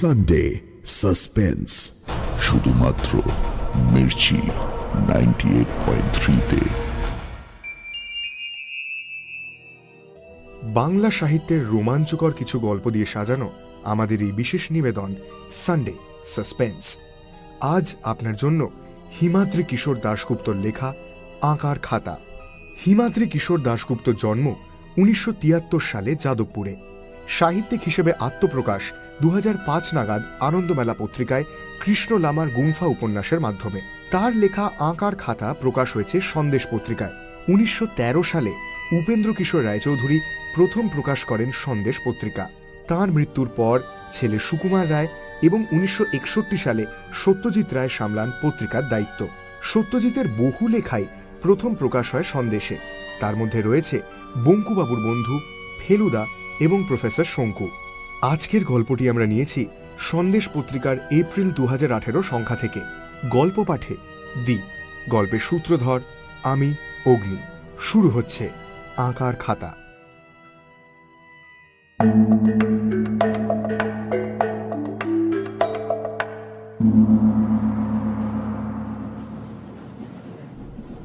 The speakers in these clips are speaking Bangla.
সানডে সাসপেন্স শুধুমাত্র মির্চি নাইনটি এইট পয়েন্ট থ্রিতে বাংলা সাহিত্যের রোমাঞ্চকর কিছু গল্প দিয়ে সাজানো আমাদের এই বিশেষ নিবেদন সানডে সাসপেন্স আজ আপনার জন্য হিমাদ্রি কিশোর দাশগুপ্তর লেখা আঁকার খাতা। হিমাদ্রি কিশোর দাশগুপ্তর জন্ম উনিশশো তিয়াত্তর সালে যাদবপুরে। সাহিত্যিক হিসেবে আত্মপ্রকাশ দু হাজার পাঁচ নাগাদ আনন্দমেলা পত্রিকায় কৃষ্ণ লামার গুম্ফা উপন্যাসের মাধ্যমে। তার লেখা আঁকার খাতা প্রকাশ হয়েছে সন্দেশ পত্রিকায়। উনিশশো তেরো সালে উপেন্দ্র কিশোর রায়চৌধুরী প্রথম প্রকাশ করেন সন্দেশ পত্রিকা। তার মৃত্যুর পর ছেলে সুকুমার রায় এবং উনিশশো একষট্টি সালে সত্যজিৎ রায় সামলান পত্রিকার দায়িত্ব। সত্যজিতের বহু লেখাই প্রথম প্রকাশ হয় সন্দেশে। তার মধ্যে রয়েছে বঙ্কুবাবুর বন্ধু, ফেলুদা এবং প্রফেসর শঙ্কু। আজকের গল্পটি আমরা নিয়েছি সন্দেশ পত্রিকার এপ্রিল দু হাজার আঠেরো সংখ্যা থেকে। গল্প পাঠে দি। গল্পের সূত্রধর আমি, অগ্নি। শুরু হচ্ছে আঁকার খাতা।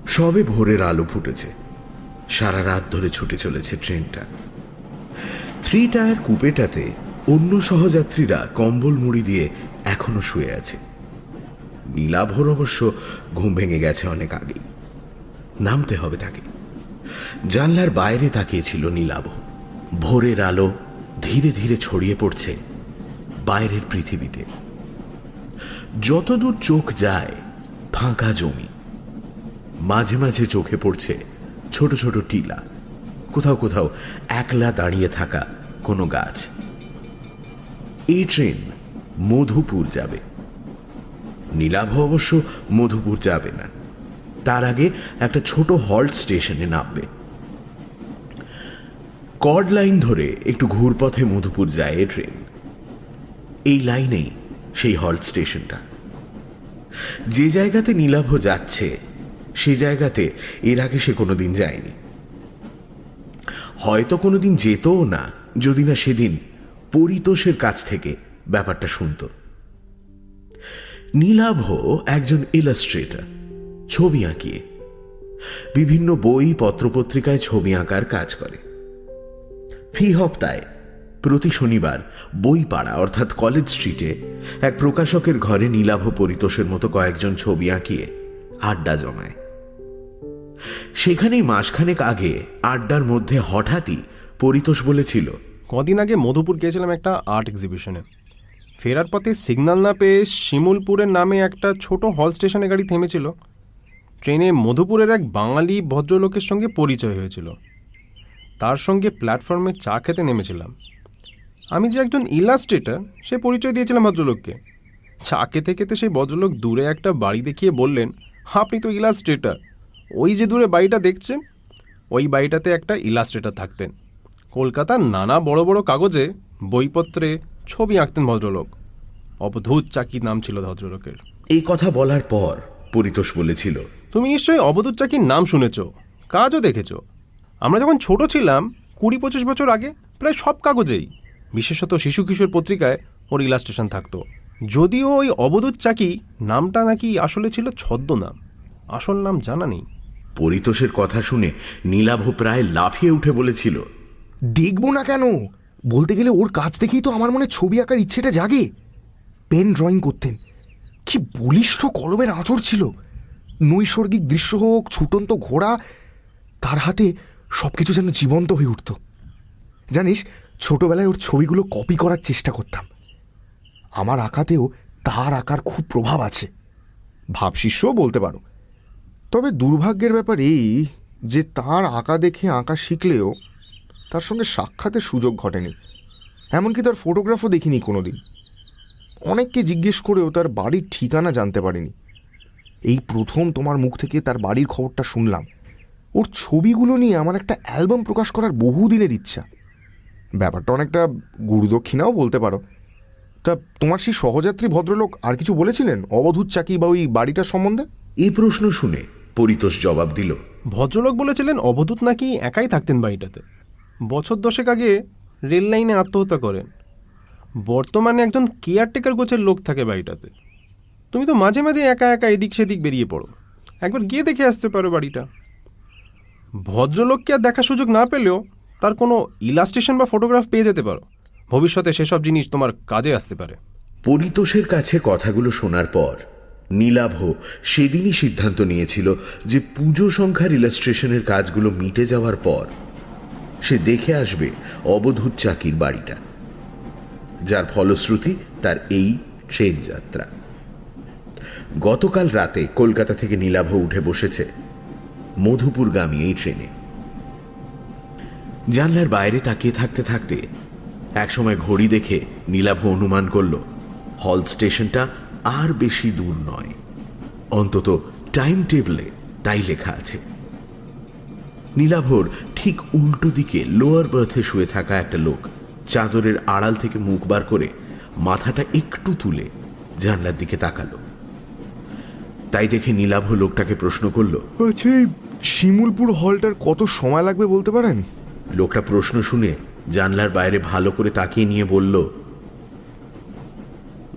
সবে ভোরের আলো ফুটেছে। সারা রাত ধরে ছুটে চলেছে ট্রেনটা। থ্রি টায়ার কুপেটাতে অন্য সহযাত্রীরা কম্বল মুড়ি দিয়ে এখনও শুয়ে আছে। নীলাভর অবশ্য ঘুম ভেঙে গেছে অনেক আগেই। নামতে হবে তাকে। জানলার বাইরে তাকিয়েছিল নীলাভ। ভোরের আলো ধীরে ধীরে ছড়িয়ে পড়ছে বাইরের পৃথিবীতে। যতদূর চোখ যায়, ফাঁকা জমি। মাঝে মাঝে চোখে পড়ছে ছোট ছোট টিলা। কোথাও কোথাও একলা দাঁড়িয়ে থাকা কোনো গাছ। এই ট্রেন মধুপুর যাবে। নীলাভ অবশ্য মধুপুর যাবে না। তার আগে একটা ছোট হল্ট স্টেশনে নামবে। কর্ড লাইন ধরে একটু ঘুরপথে মধুপুর যায় ট্রেন এই লাইনেই সেই হল্ট স্টেশনটা যে জায়গাতে নীলাভ যাচ্ছে, সে জায়গাতে এর আগে সে কোনোদিন যায়নি। হয়তো কোনোদিন যেতও না, যদি না সেদিন পরিতোষের কাছ থেকে ব্যাপারটা শুনত। নীলাভ একজন ইলাস্ট্রেটার ছবি আঁকিয়ে। বিভিন্ন বই পত্রপত্রিকায় ছবি আঁকার কাজ করে। ফি হপ্তায়, প্রতি শনিবার বই পাড়া অর্থাৎ কলেজ স্ট্রিটে এক প্রকাশকের ঘরে নীলাভ পরিতোষের মতো কয়েকজন ছবি আঁকিয়ে আড্ডা জমায়। সেখানেই মাসখানেক আগে আড্ডার মধ্যে হঠাৎই পরিতোষ বলেছিল কদিন আগে মধুপুর গিয়েছিলাম একটা আর্ট এক্সিবিশনে ফেরার পথে সিগন্যাল না পেয়ে শিমুলপুরের নামে একটা ছোট হল স্টেশনে গাড়ি থেমেছিল। ট্রেনে মধুপুরের এক বাঙালি ভদ্রলোকের সঙ্গে পরিচয় হয়েছিল। তার সঙ্গে প্ল্যাটফর্মে চা খেতে নেমেছিলাম। আমি যে একজন ইলাস্ট্রেটার সে পরিচয় দিয়েছিলাম ভদ্রলোককে। চা খেতে খেতে সেই ভদ্রলোক দূরে একটা বাড়ি দেখিয়ে বললেন, আপনি তো ইলাস্ট্রেটার ওই যে দূরে বাড়িটা দেখছেন, ওই বাড়িটাতে একটা ইলাস্ট্রেটার থাকতেন। কলকাতার নানা বড় বড় কাগজে বইপত্রে ছবি আঁকতেন ভদ্রলোক। অবধূত চাকির নাম ছিল ভদ্রলোকের। এই কথা বলার পর পরিতোষ বলেছিল তুমি নিশ্চয়ই অবধূত চাকির নাম শুনেছ কাজও দেখেছ। আমরা যখন ছোট ছিলাম কুড়ি পঁচিশ বছর আগে প্রায় সব কাগজেই বিশেষত শিশু কিশোর পত্রিকায় ওর ইলাস্ট্রেশন থাকতো। যদিও ওই অবধূত চাকি নামটা নাকি আসলে ছিল ছদ্মনাম আসল নাম জানা নেই। পরিতোষের কথা শুনে নীলাভ প্রায় লাফিয়ে উঠে বলেছিল দেখব না কেন? বলতে গেলে ওর কাছ থেকেই তো আমার মনে ছবি আঁকার ইচ্ছেটা জাগে। পেন ড্রয়িং করতেন। কি বলিষ্ঠ কলমের আঁচড় ছিল। নৈসর্গিক দৃশ্য হোক, ছুটন্ত ঘোড়া, তার হাতে সব কিছু যেন জীবন্ত হয়ে উঠত। জানিস, ছোটবেলায় ওর ছবিগুলো কপি করার চেষ্টা করতাম। আমার আঁকাতেও তার আঁকার খুব প্রভাব আছে। ভাবশিষ্যও বলতে পারো। তবে দুর্ভাগ্যের ব্যাপার এই যে তার আঁকা দেখে আঁকা শিখলেও তার সঙ্গে সাক্ষাতের সুযোগ ঘটেনি। এমনকি তার ফটোগ্রাফও দেখিনি কোনোদিন। অনেককে জিজ্ঞেস করেও তার বাড়ির ঠিকানা জানতে পারিনি। এই প্রথম তোমার মুখ থেকে তার বাড়ির খবরটা শুনলাম। ওর ছবিগুলো নিয়ে আমার একটা অ্যালবাম প্রকাশ করার বহুদিনের ইচ্ছা। ব্যাপারটা অনেকটা গুরুদক্ষিণাও বলতে পারো। তা তোমার সেই সহযাত্রী ভদ্রলোক আর কিছু বলেছিলেন? অবধূত চাকি বা ওই বাড়িটার সম্বন্ধে? এই প্রশ্ন শুনে পরিতোষ জবাব দিল ভদ্রলোক বলেছিলেন অবধূত নাকি একাই থাকতেন বাড়িটাতে? বছর দশেক আগে রেল লাইনে আত্মহত্যা করেন। বর্তমানে একজন কেয়ারটেকার গোছের লোক থাকে বাড়িটাতে। তুমি তো মাঝে মাঝে একা একা এদিক সেদিক বেরিয়ে পড়ো। একবার গিয়ে দেখে আসতে পারো বাড়িটা। ভদ্রলোককে আর দেখার সুযোগ না পেলেও তার কোনো ইলাস্ট্রেশন বা ফটোগ্রাফ পেয়ে যেতে পারো। ভবিষ্যতে সেসব জিনিস তোমার কাজে আসতে পারে। পরিতোষের কাছে কথাগুলো শোনার পর নীলাভ সেদিনই সিদ্ধান্ত নিয়েছিল যে পুজো সংখ্যার ইলাস্ট্রেশনের কাজগুলো মিটে যাওয়ার পর সে দেখে আসবে অবধূত চাকির বাড়িটা। যার ফলশ্রুতি তার এই ট্রেন যাত্রা। গতকাল রাতে কলকাতা থেকে নীলাভ উঠে বসেছে মধুপুরগামী এই ট্রেনে। জানলার বাইরে তাকিয়ে থাকতে থাকতে একসময় ঘড়ি দেখে নীলাভ অনুমান করল, হল স্টেশনটা আর বেশি দূর নয়। অন্তত টাইম টেবলে তাই লেখা আছে। নীলাভর ঠিক উল্টো দিকে লোয়ার বার্থে শুয়ে থাকা একটা লোক। চাদরের আড়াল থেকে মুখ বার করে মাথাটা একটু তুলে জানলার দিকে তাকালো। তাই দেখে নীলাভ লোকটাকে প্রশ্ন করল আচ্ছা শিমুলপুর হলটার কত সময় লাগবে বলতে পারেন? লোকটা প্রশ্ন শুনে জানলার বাইরে ভালো করে তাকিয়ে নিয়ে বলল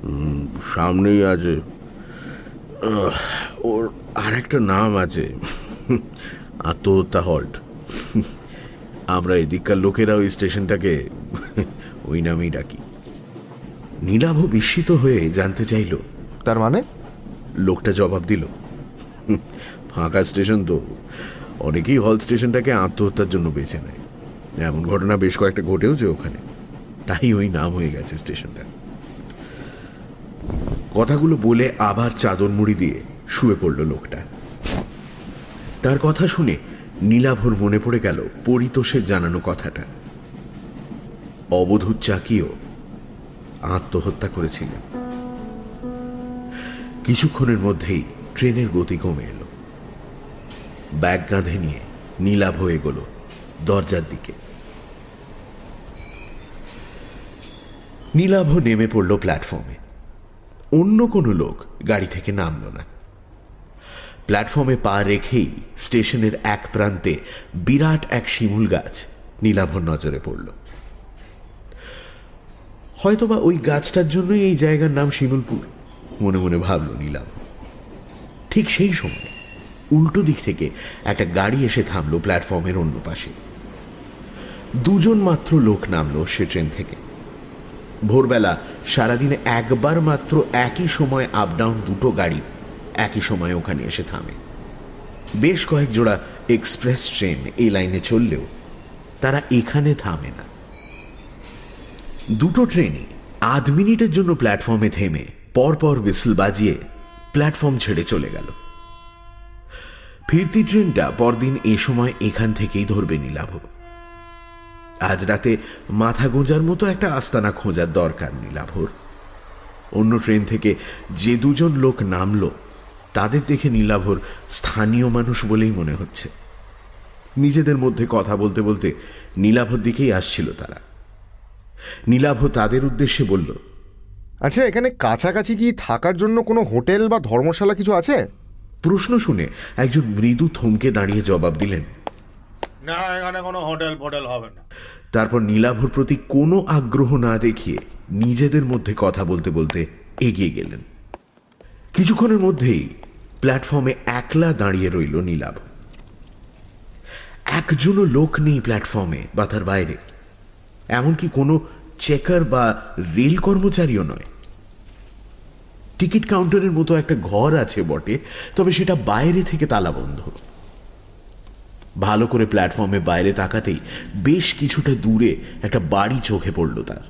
"উম, সামনেই আছে। ওর আর একটা নাম আছে। আত্মহত্যা হল্ট। আমরা এদিককার লোকেরা ওই স্টেশনটাকে ওই নামেই ডাকি। নীলাভ বিস্মিত হয়ে জানতে চাইল তার মানে? লোকটা জবাব দিল ফাঁকা স্টেশন তো অনেকেই হল স্টেশনটাকে আত্মহত্যার জন্য বেছে নেয়। এমন ঘটনা বেশ কয়েকটা ঘটেওছে ওখানে তাই ওই নাম হয়ে গেছে স্টেশনটা। কথাগুলো বলে আবার চাদর মুড়ি দিয়ে শুয়ে পড়ল লোকটা। তার কথা শুনে নীলাভর মনে পড়ে গেল পরিতোষের জানানো কথাটা। অবধূত চাকিও আত্মহত্যা করেছিলেন। কিছুক্ষণের মধ্যেই ট্রেনের গতি কমে এলো। ব্যাগ কাঁধে নিয়ে নীলাভ হয়ে গেল দরজার দিকে। নীলাভ নেমে পড়ল প্ল্যাটফর্মে। অন্য কোনো লোক গাড়ি থেকে নামল না। প্ল্যাটফর্মে পা রেখেই স্টেশনের এক প্রান্তে বিরাট এক শিমুল গাছ নীলাভর নজরে পড়ল। হয়তোবা ওই গাছটার জন্যই এই জায়গার নাম শিমুলপুর, মনে মনে ভাবল নীলাভ। ঠিক সেই সময় উল্টো দিক থেকে একটা গাড়ি এসে থামল প্ল্যাটফর্মের অন্য পাশে। দুজন মাত্র লোক নামলো সে ট্রেন থেকে। ভোরবেলা সারাদিনে একবার মাত্র একই সময় আপ ডাউন দুটো গাড়ি একই সময় ওখানে এসে থামে। বেশ কয়েক জোড়া এক্সপ্রেস ট্রেন এই লাইনে চললেও তারা এখানে থামে না। দুটো ট্রেনই আধ মিনিটের জন্য প্ল্যাটফর্মে থেমে পরপর বিসল বাজিয়ে প্ল্যাটফর্ম ছেড়ে চলে গেল। ফিরতি ট্রেনটা পরদিন এ সময় এখান থেকেই ধরবে নীলাভ। আজ রাতে মাথা গোঁজার মতো একটা আস্তানা খোঁজার দরকার নীলাভর। অন্য ট্রেন থেকে যে দুজন লোক নামলো তাদের দেখে নীলাভর স্থানীয় মানুষ বলেই মনে হচ্ছে। নিজেদের মধ্যে কথা বলতে বলতে নীলাভর দিকেই আসছিল তারা। নীলাভ তাদের উদ্দেশ্যে বলল আচ্ছা এখানে কাছাকাছি কি থাকার জন্য কোনো হোটেল বা ধর্মশালা কিছু আছে? প্রশ্ন শুনে একজন মৃদু থমকে দাঁড়িয়ে জবাব দিলেন না এখানে কোনো হোটেল ফোটেল হবে না। তারপর নীলাভর প্রতি কোনো আগ্রহ না দেখিয়ে নিজেদের মধ্যে কথা বলতে বলতে এগিয়ে গেলেন। কিছুক্ষণের মধ্যেই প্ল্যাটফর্মে একলা দাঁড়িয়ে রইল নীলাভ। একজনও লোক নেই প্ল্যাটফর্মে বা তার বাইরে। এমনকি কোনো চেকার বা রেল কর্মচারীও নয়। টিকিট কাউন্টারের মতো একটা ঘর আছে বটে, তবে সেটা বাইরে থেকে তালাবন্ধ। ভালো করে প্ল্যাটফর্মে বাইরে তাকাতেই বেশ কিছুটা দূরে একটা বাড়ি চোখে পড়ল তার।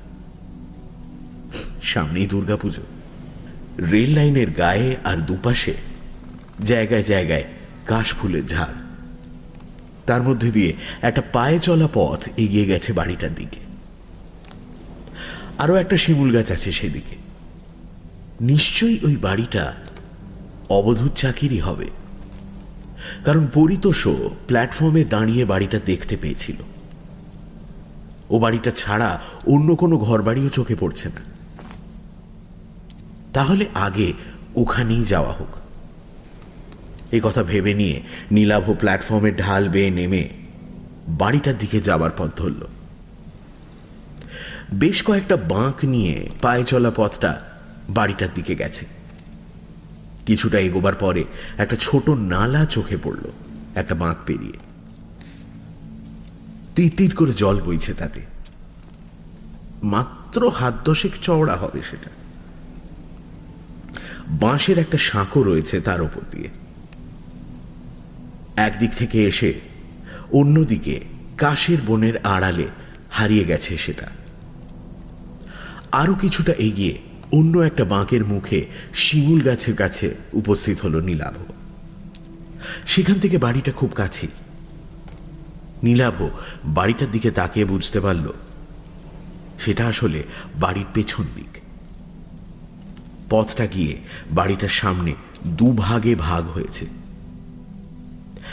সামনেই দুর্গাপুজো। রেল লাইনের গায়ে আর দুপাশে জায়গায় জায়গায় কাশফুলের ঝাড়। তার মধ্যে দিয়ে একটা পায়ে চলা পথ এগিয়ে গেছে বাড়িটার দিকে। আরও একটা শিমুল গাছ আছে সেদিকে। নিশ্চয়ই ওই বাড়িটা অবধূত চাকিরই হবে। কারণ পরিতোষও প্ল্যাটফর্মে দাঁড়িয়ে বাড়িটা দেখতে পেয়েছিল। ও বাড়িটা ছাড়া অন্য কোনো ঘর বাড়িও চোখে পড়ছে না। তাহলে আগে ওখানেই যাওয়া হোক। এই কথা ভেবে নিয়ে নীলাভ প্ল্যাটফর্মে ঢাল বেয়ে নেমে বাড়িটার দিকে যাবার পথ ধরল। বেশ কয়েকটা বাঁক নিয়ে পায়ে চলা পথটা বাড়িটার দিকে গেছে। কিছুটা এগোবার পরে একটা ছোট নালা চোখে পড়ল, একটা বাঁক পেরিয়ে। তীর করে জল বইছে তাতে। মাত্র হাত দশেক চওড়া হবে সেটা। বাঁশের একটা সাঁকো রয়েছে তার উপর দিয়ে। একদিক থেকে এসে অন্যদিকে কাশের বনের আড়ালে হারিয়ে গেছে সেটা। আরও কিছুটা এগিয়ে অন্য একটা বাঁকের মুখে শিমুল গাছের কাছে উপস্থিত হলো নীলাভ। সেখান থেকে বাড়িটা খুব কাছে। নীলাভ বাড়িটার দিকে তাকিয়ে বুঝতে পারল, সেটা আসলে বাড়ির পেছন দিক। পথটা গিয়ে বাড়িটার সামনে দুভাগে ভাগ হয়েছে।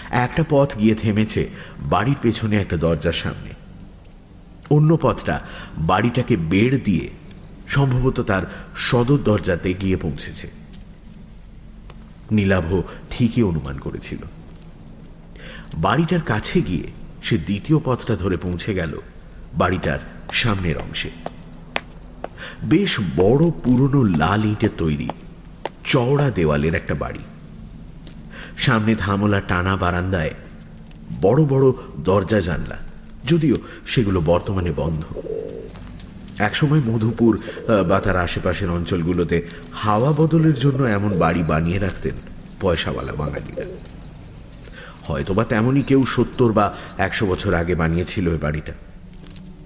একটা পথ গিয়ে থেমেছে বাড়ির পেছনে একটা দরজার সামনে। অন্য পথটা বাড়িটাকে বেড় দিয়ে সম্ভবত তার সদর দরজাতে গিয়ে পৌঁছেছে। নীলাভ ঠিকই অনুমান করেছিল। বাড়িটার কাছে গিয়ে সে দ্বিতীয় পথটা ধরে পৌঁছে গেল বাড়িটার সামনের অংশে। বেশ বড় পুরনো লাল ইটের তৈরি চওড়া দেওয়ালের একটা বাড়ি। সামনে ধামলা টানা বারান্দায় বড় বড় দরজা জানলা, যদিও সেগুলো বর্তমানে বন্ধ। একসময় মধুপুর বা তার আশেপাশের অঞ্চলগুলোতে হাওয়া বদলের জন্য এমন বাড়ি বানিয়ে রাখতেন পয়সাওয়ালা বাঙালিরা। হয়তোবা তেমনই কেউ সত্তর বা একশো বছর আগে বানিয়েছিল ওই বাড়িটা।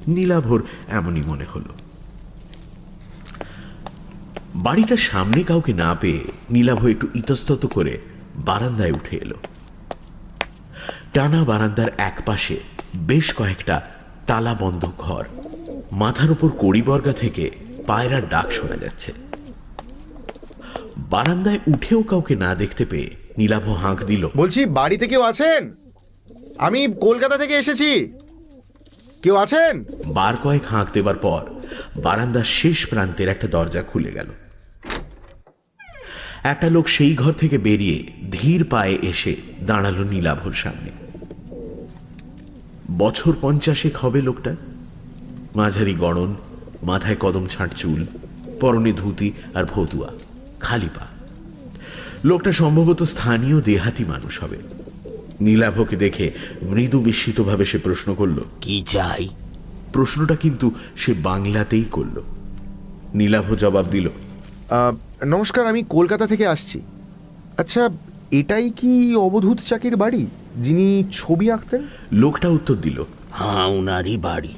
নীলাভর এমনই মনে হলো। বাড়িটার সামনে কাউকে না পেয়ে নীলাভ একটু ইতস্তত করে বারান্দায় উঠে এলো। টানা বারান্দার এক পাশে বেশ কয়েকটা তালা বন্ধ ঘর। মাথার উপর কড়িবর্গা থেকে পায়রার ডাক শোনা যাচ্ছে। বারান্দায় উঠেও কাউকে না দেখতে পেয়ে নীলাভ হাঁক দিল বলছি বাড়িতে কেউ আছেন? আমি কলকাতা থেকে এসেছি। কেউ আছেন? বার কয়েক হাঁক দেবার পর বারান্দার শেষ প্রান্তের একটা দরজা খুলে গেল। একটা লোক সেই ঘর থেকে বেরিয়ে ধীর পায়ে এসে দাঁড়াল নীলাভর সামনে। বছর পঞ্চাশেক হবে লোকটা মাঝারি গড়ন, মাথায় কদম ছাঁট চুল, পরনে ধুতি আর ভতুয়া, খালি পা। লোকটা সম্ভবত স্থানীয় দেহাতি মানুষ হবে। নীলাভকে দেখে মৃদু বিস্মিতভাবে সে প্রশ্ন করল, কি চাই? প্রশ্নটা কিন্তু সে বাংলাতেই করল। নীলাভ জবাব দিল নমস্কার আমি কলকাতা থেকে আসছি। আচ্ছা এটাই কি অবধূত চাকির বাড়ি যিনি ছবি আঁকতেন? লোকটা উত্তর দিল হ্যাঁ উনারই বাড়ি।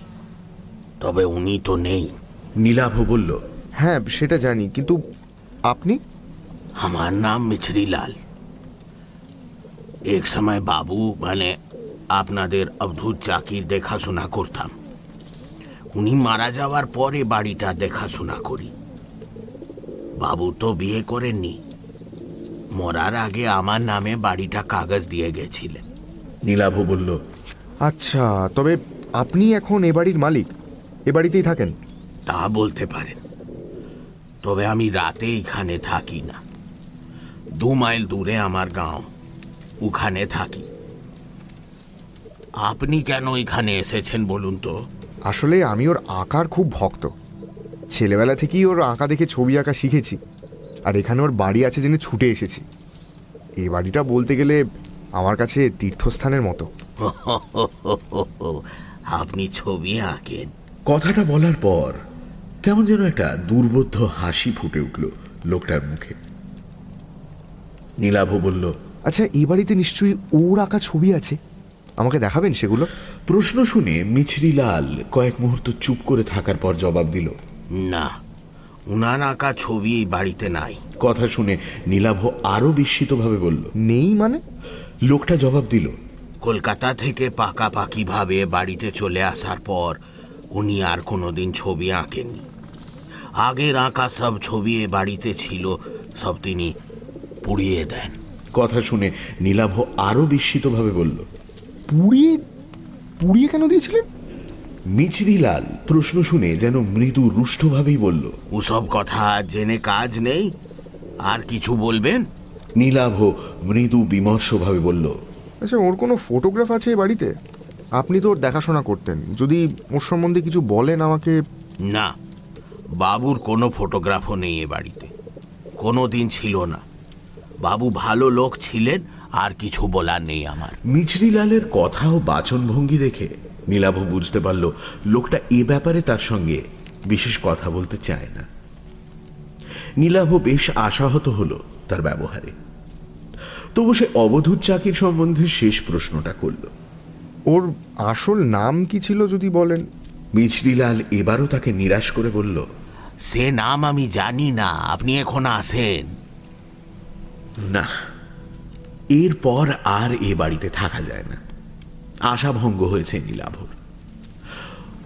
তবে উনি তো নেই। নীলাভ বলল হ্যাঁ সেটা জানি কিন্তু আপনি? আমার নাম মিছরিলাল এক সময় বাবু মানে আপনাদের অবধূত চাকির দেখাশোনা করতাম। উনি মারা যাওয়ার পরে বাড়িটা দেখাশোনা করি। বাবু তো বিয়ে করেননি। মরার আগে আমার নামে বাড়িটা কাগজ দিয়ে গেছিলেন। নীলাভ বলল আচ্ছা তবে আপনি এখন এ বাড়ির মালিক এ বাড়িতেই থাকেন। তা বলতে পারেন। তবে আমি রাতে এখানে থাকি না। দু মাইল দূরে আমার গাঁও ওখানে থাকি। আপনি কেন এখানে এসেছেন বলুন তো? আসলে আমি ওর আঁকার খুব ভক্ত। ছেলেবেলা থেকেই ওর আঁকা দেখে ছবি আঁকা শিখেছি। আর এখানে ওর বাড়ি আছে জেনে ছুটে এসেছি। এই বাড়িটা বলতে গেলে আমার কাছে তীর্থস্থানের মতো। আপনি ছবি আঁকেন। কথাটা বলার পর কেমন যেন একটা দুর্বোধ্য হাসি ফুটে উঠল লোকটার মুখে। নীলাভ বলল আচ্ছা এই বাড়িতে নিশ্চয়ই ওর আঁকা ছবি আছে? আমাকে দেখাবেন সেগুলো? প্রশ্ন শুনে মিছরিলাল কয়েক মুহূর্ত চুপ করে থাকার পর জবাব দিল না উনার আঁকা ছবি এই বাড়িতে নাই। কথা শুনে নীলাভ আরও বিস্মিতভাবে বলল নেই মানে? লোকটা জবাব দিল কলকাতা থেকে পাকাপাকি ভাবে বাড়িতে চলে আসার পর উনি আর কোনোদিন ছবি আঁকেননি। আগের আঁকা সব ছবি এ বাড়িতে ছিল সব তিনি পুড়িয়ে দেন। কথা শুনে নীলাভ আরও বিস্মিতভাবে বলল পুড়িয়ে পুড়িয়ে কেন দিয়েছিলেন? মিছরিলাল প্রশ্ন শুনে যেন মৃদু রুষ্টভাবেই বলল ওসব কথা জেনে কাজ নেই আর কিছু বলবেন? নীলাভ মৃদু বিমর্ষভাবে বলল আচ্ছা ওর কোনো ফটোগ্রাফ আছে এই বাড়িতে? আপনি তো ওর দেখাশোনা করতেন। যদি ওর সম্বন্ধে কিছু বলেন আমাকে। না বাবুর কোনো ফটোগ্রাফও নেই এ বাড়িতে। কোনো দিন ছিল না। বাবু ভালো লোক ছিলেন আর কিছু বলার নেই আমার। মিছরিলালের কথা ও বাচনভঙ্গি দেখে নীলাভ বুঝতে পারল লোকটা এ ব্যাপারে তার সঙ্গে বিশেষ কথা বলতে চায় না। নীলাভ বেশ আশাহত হলো তার ব্যবহারে। তবু সে অবধূত চাকির সম্বন্ধে শেষ প্রশ্নটা করল। ওর আসল নাম কি ছিল যদি বলেন? মিছরিলাল এবারও তাকে নিরাশ করে বলল সে নাম আমি জানি না আপনি এখন আসেন। না এরপর আর এ বাড়িতে থাকা যায় না। আশাভঙ্গ হয়েছে নীলাভর।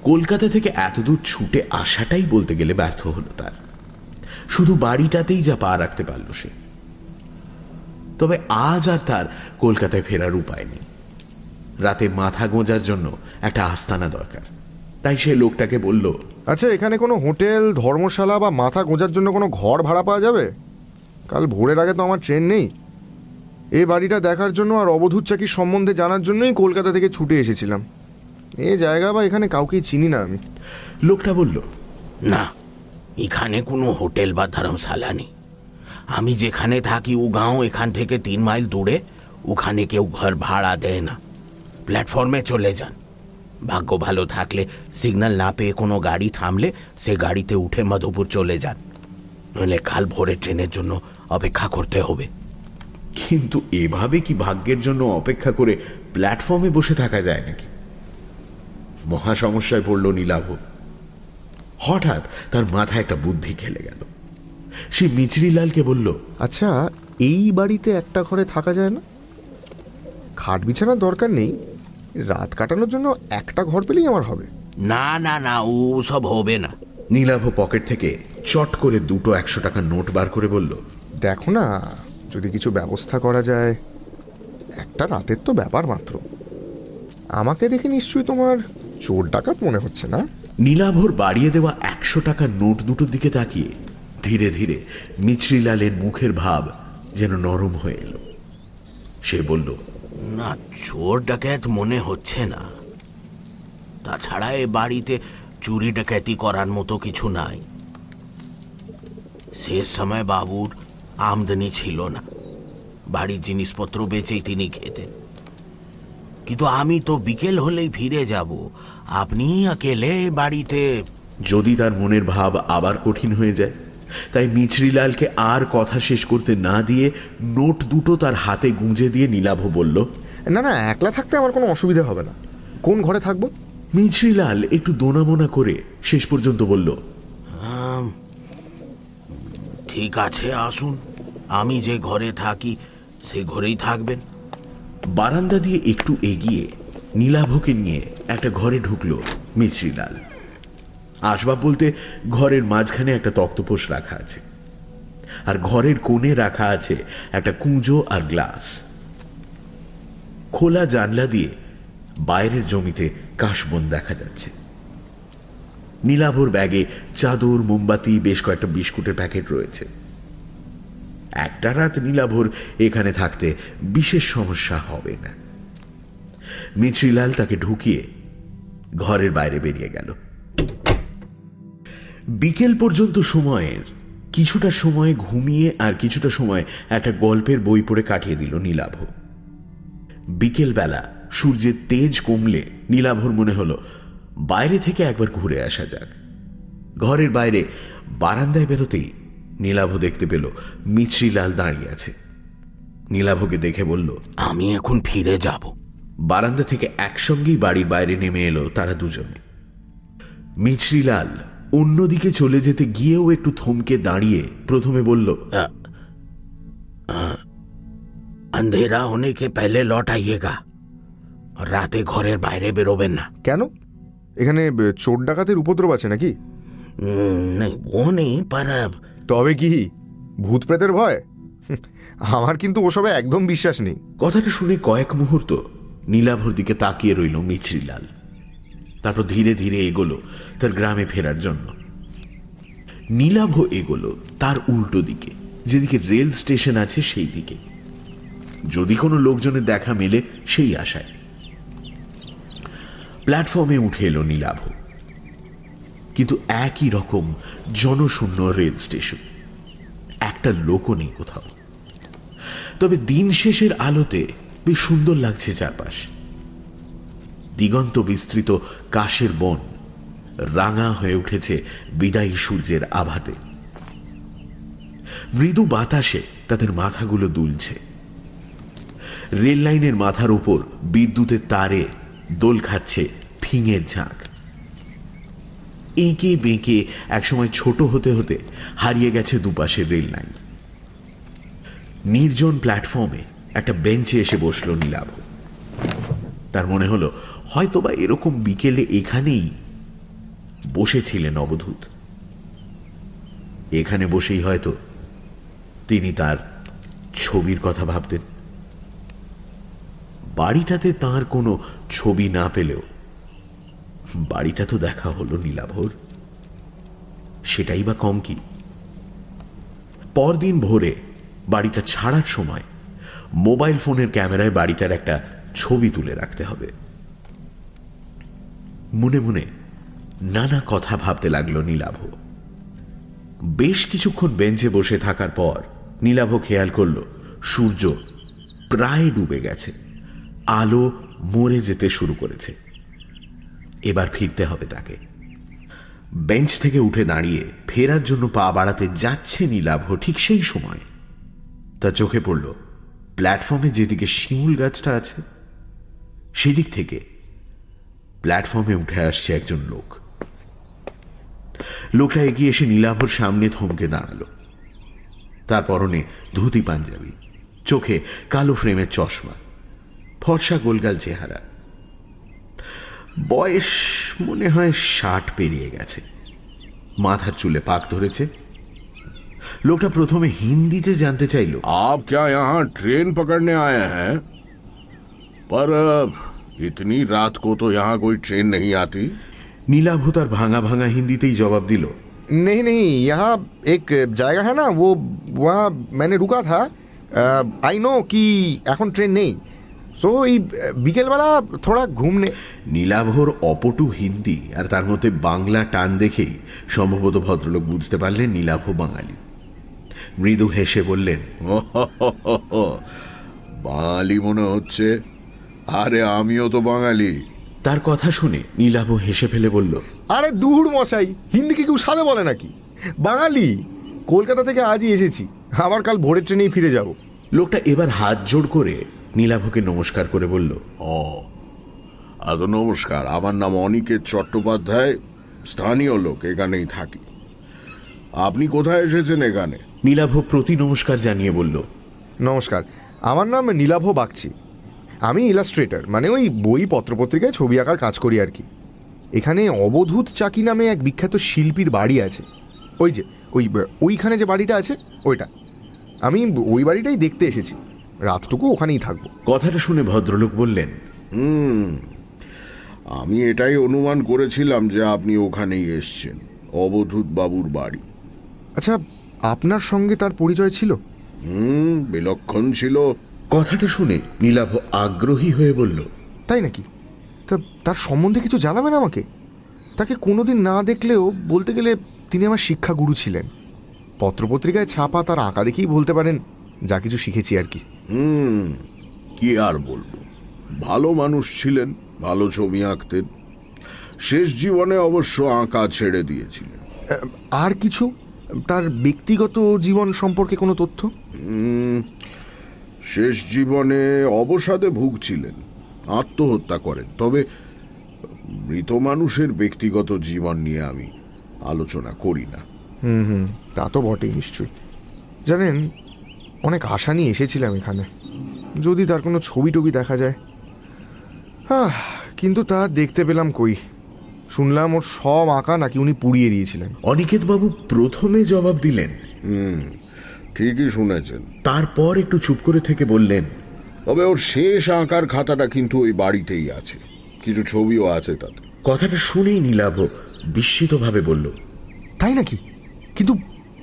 কলকাতা থেকে এতদূর ছুটে আসাটাই বলতে গেলে ব্যর্থ হলো তার। শুধু বাড়িটাতেই যা পা রাখতে পারল সে। তবে আজ আর তার কলকাতায় ফেরার উপায় নেই। রাতে মাথা গোঁজার জন্য একটা আস্তানা দরকার। তাই সে লোকটাকে বলল আচ্ছা এখানে কোনো হোটেল, ধর্মশালা বা মাথা গোঁজার জন্য কোনো ঘর ভাড়া পাওয়া যাবে? কাল ভোরের আগে তো আমার ট্রেন নেই। এই বাড়িটা দেখার জন্য আর অবধূত চাকির সম্বন্ধে জানার জন্যই কলকাতা থেকে ছুটে এসেছিলাম। এ জায়গা বা এখানে কাউকেই চিনি না আমি। লোকটা বলল, না, এখানে কোনো হোটেল বা ধর্মশালা নেই। আমি যেখানে থাকি ও গাঁও এখান থেকে তিন মাইল দূরে, ওখানে কেউ ঘর ভাড়া দেয় না। প্ল্যাটফর্মে চলে যান। ভাগ্য ভালো থাকলে সিগন্যাল না পেয়ে কোনো গাড়ি থামলে সে গাড়িতে উঠে মধুপুর চলে যান। নইলে কাল ভোরে ট্রেনের জন্য অপেক্ষা করতে হবে। কিন্তু এভাবে কি ভাগ্যের জন্য অপেক্ষা করে প্ল্যাটফর্মে বসে থাকা যায় নাকি? মহা সমস্যায় পড়ল নীলাভ। হঠাৎ তার মাথায় একটা বুদ্ধি খেলে গেল। সে মিচরিলালকে বলল আচ্ছা এই বাড়িতে একটা ঘরে থাকা যায় না? খাট বিছানার দরকার নেই। রাত কাটানোর জন্য একটা ঘর পেলেই আমার হবে। না না না ও সব হবে না। নীলাভ পকেট থেকে চট করে দুটো একশো টাকা নোট বার করে বলল দেখো না যদি কিছু ব্যবস্থা করা যায় একটা রাতের তো ব্যাপার মাত্র। আমাকে দেখে নিশ্চয়ই তোমার চোর ডাকাত মনে হচ্ছে না? নীলাভর বাড়িয়ে দেওয়া একশো টাকার নোট দুটোর দিকে তাকিয়ে ধীরে ধীরে মিছরিলালের মুখের ভাব যেন নরম হয়ে এলো। সে বলল না চোর ডাকাত মনে হচ্ছে না। তাছাড়া এ বাড়িতে চুরি ডাকাতি করার মতো কিছু নাই। শেষ সময় বাবুর আমদানি ছিল না। বাড়ির জিনিসপত্র বেচেই তিনি খেতেন। কিন্তু আমি তো বিকেল হলেই ফিরে যাব। আপনি একেলে বাড়িতে যদি তার মনের ভাব আবার কঠিন হয়ে যায় তাই মিছরিলালকে আর কথা শেষ করতে না দিয়ে নোট দুটো তার হাতে গুঁজে দিয়ে নীলাভ বলল না না একলা থাকতে আমার কোনো অসুবিধা হবে না। কোন ঘরে থাকব? মিছরিলাল একটু দোনামোনা করে শেষ পর্যন্ত বলল ঠিক আছে, আসুন। আমি যে ঘরে থাকি, সে ঘরেই থাকবেন। বারান্দা দিয়ে একটু এগিয়ে নীলাভকে নিয়ে একটা ঘরে ঢুকলো মিছরিলাল। আসবাব বলতে ঘরের মাঝখানে একটা তক্তপোষ রাখা আছে। আর ঘরের কোণে রাখা আছে একটা কুঁজো আর গ্লাস। খোলা জানলা দিয়ে বাইরের জমিতে কাশবন দেখা যাচ্ছে। নীলাভর ব্যাগে চাদর, মোমবাতি, বেশ কয়েকটা বিস্কুটের প্যাকেট রয়েছে। একটা রাত নীলাভর এখানে থাকতে বিশেষ সমস্যা হবে না। মিছরিলাল তাকে ঢুকিয়ে ঘরের বাইরে বেরিয়ে গেল। বিকেল পর্যন্ত সময়ের কিছুটা সময় ঘুমিয়ে আর কিছুটা সময় একটা গল্পের বই পড়ে কাটিয়ে দিল নীলাভ। বিকেলবেলা সূর্যের তেজ কমলে নীলাভর মনে হলো বাইরে থেকে একবার ঘুরে আসা যাক। ঘরের বাইরে বারান্দায় বেরোতেই নীলাভ দেখতে পেল মিছরিলাল দাঁড়িয়ে আছে। নীলাভকে দেখে বলল আমি এখন ফিরে যাব। বারান্দা থেকে একসঙ্গেই বাড়ির বাইরে নেমে এলো তারা দুজনে। মিছরিলাল অন্যদিকে চলে যেতে গিয়েও একটু থমকে দাঁড়িয়ে প্রথমে বলল আন্ধেরা অনেকে পেলে লট আইয়েগা রাতে ঘরের বাইরে বেরোবেন না। কেন? এখানে চোর ডাকাতের উপদ্রব আছে নাকি? ও নেই তবে কি? ভূত প্রেতের ভয়? আমার কিন্তু ওসবে একদম বিশ্বাস নেই। কথাটা শুনে কয়েক মুহূর্ত নীলাভর দিকে তাকিয়ে রইল মিছরিলাল। তারপর ধীরে ধীরে এগোলো তার গ্রামে ফেরার জন্য। নীলাভ এগোলো তার উল্টো দিকে যেদিকে রেল স্টেশন আছে সেই দিকে যদি কোনো লোকজনের দেখা মেলে সেই আশায়। প্ল্যাটফর্মে উঠে এলো নীলাভ। কিন্তু একই রকম জনশূন্য রেল স্টেশন। একটা লোকও নেই কোথাও। তবে দিন শেষের আলোতে বেশ সুন্দর লাগছে চারপাশ। দিগন্ত বিস্তৃত কাশের বন রাঙা হয়ে উঠেছে বিদায়ী সূর্যের আভাতে। মৃদু বাতাসে তাদের মাথাগুলো দুলছে। রেল লাইনের মাথার উপর বিদ্যুতের তারে দোল খাচ্ছে ফিঙের ঝাঁক। এঁকে বেঁকে একসময় ছোট হতে হতে হারিয়ে গেছে দুপাশের রেল লাইন। নির্জন প্ল্যাটফর্মে একটা বেঞ্চে এসে বসল নীলাভ। তার মনে হলো, হয়তোবা এরকম বিকেলে এখানেই বসেছিলেন অবধূত। এখানে বসেই হয়তো তিনি তার ছবির কথা ভাবতেন। বাড়িটাতে তার কোনো ছবি না পেলেও। বাড়িটা তো দেখা হলো নীলাভর। সেটাই বা কম কি? পরদিন ভোরে বাড়িটা ছাড়ার সময় মোবাইল ফোনের ক্যামেরায় বাড়িটার একটা ছবি তুলে রাখতে হবে। মনে মনে নানা কথা ভাবতে লাগল নীলাভ। বেশ কিছুক্ষণ বেঞ্চে বসে থাকার পর নীলাভ খেয়াল করল, সূর্য প্রায় ডুবে গেছে। আলো মরে যেতে শুরু করেছে। এবার ফিরতে হবে তাকে। বেঞ্চ থেকে উঠে দাঁড়িয়ে ফেরার জন্য পা বাড়াতে যাচ্ছে নীলাভ ঠিক সেই সময়। তার চোখে পড়ল, প্ল্যাটফর্মে যেদিকে শিমুল গাছটা আছে, সেদিক থেকে প্ল্যাটফর্মে উঠে আসছে একজন লোক। লোকটা এগিয়ে এসে নীলাভর সামনে থমকে দাঁড়াল। তার পরনে ধুতি পাঞ্জাবি, চোখে কালো ফ্রেমের চশমা ফর্সা গোলগাল চেহারা বয়স মনে হয় ষাট পেরিয়ে গেছে মাথার চুলে পাক ধরেছে লোকটা প্রথমে হিন্দিতে জানতে চাইল आप क्या यहाँ ट्रेन पकड़ने आए हैं पर अ, इतनी रात को तो यहाँ कोई ट्रेन नहीं आती নীলাভ তার ভাঙা ভাঙা হিন্দিতেই জবাব দিল नहीं नहीं यहाँ एक জায়গা है ना वो वहाँ मैंने रुका था आई नो कि এখন ট্রেন নেই সো এই বিকেলবেলা থোড়া ঘুমনে নীলাভর অপটু হিন্দি আর তার মধ্যে বাংলা টান দেখেই সম্ভবত ভদ্রলোক বুঝতে পারলেন নীলাভ বাঙালি। মৃদু হেসে বললেন বাঙালি মনে হচ্ছে? আরে আমিও তো বাঙালি। তার কথা শুনে নীলাভ হেসে ফেলে বলল আরে দূর মশাই হিন্দি কি কেউ সাদে বলে নাকি? বাঙালি কলকাতা থেকে আজই এসেছি আবার কাল ভোরের ট্রেনেই ফিরে যাব। লোকটা এবার হাত জোড় করে নীলাভকে নমস্কার করে বলল ও আদ নমস্কার। আমার নাম অনিকেত চট্টোপাধ্যায়। স্থানীয় লোক এখানেই থাকি। আপনি কোথায় এসেছেন এখানে? নীলাভ প্রতি নমস্কার জানিয়ে বলল নমস্কার। আমার নাম নীলাভ বাগচি। আমি ইলাস্ট্রেটর মানে ওই বই পত্রপত্রিকায় ছবি আঁকার কাজ করি আর কি। এখানে অবধূত চাকি নামে এক বিখ্যাত শিল্পীর বাড়ি আছে। ওই যে ওই ওইখানে যে বাড়িটা আছে ওইটা। আমি ওই বাড়িটাই দেখতে এসেছি। রাতটুকু ওখানেই থাকব। কথাটা শুনে ভদ্রলোক বললেন হুম আমি এটাই অনুমান করেছিলাম যে আপনি ওখানেই এসছেন অবধূত বাবুর বাড়ি। আচ্ছা আপনার সঙ্গে তার পরিচয় ছিল? হুম বিলক্ষণ ছিল। কথাটা শুনে নীলাভ আগ্রহী হয়ে বলল তাই নাকি? তা তার সম্বন্ধে কিছু জানাবেন আমাকে? তাকে কোনোদিন না দেখলেও বলতে গেলে তিনি আমার শিক্ষাগুরু ছিলেন। পত্রপত্রিকায় ছাপা তার আঁকা দেখেই বলতে পারেন যা কিছু শিখেছি আর কি। হুম কি আর বলব? ভালো মানুষ ছিলেন ভালো ছবি আঁকতেন। শেষ জীবনে অবশ্য আঁকা ছেড়ে দিয়েছিলেন। আর কিছু? তার ব্যক্তিগত জীবন সম্পর্কে কোনো তথ্য? শেষ জীবনে অবসাদে ভুগছিলেন আত্মহত্যা করেন। তবে মৃত মানুষের ব্যক্তিগত জীবন নিয়ে আমি আলোচনা করি না। হুম হুম তা তো বটেই নিশ্চয়ই। জানেন অনেক আশা নিয়ে এসেছিলাম এখানে। যদি তার কোনো ছবি টবি দেখা যায়। হ্যাঁ কিন্তু তা দেখতে পেলাম কই? শুনলাম ওর সব আঁকা নাকি উনি পুড়িয়ে দিয়েছিলেন। অনিকেতবাবু প্রথমে জবাব দিলেন হুম ঠিকই শুনেছেন। তারপর একটু চুপ করে থেকে বললেন তবে ওর শেষ আঁকার খাতাটা কিন্তু ওই বাড়িতেই আছে। কিছু ছবিও আছে তাতে। কথাটা শুনেই নীলাভ বিস্মিতভাবে বলল তাই নাকি? কিন্তু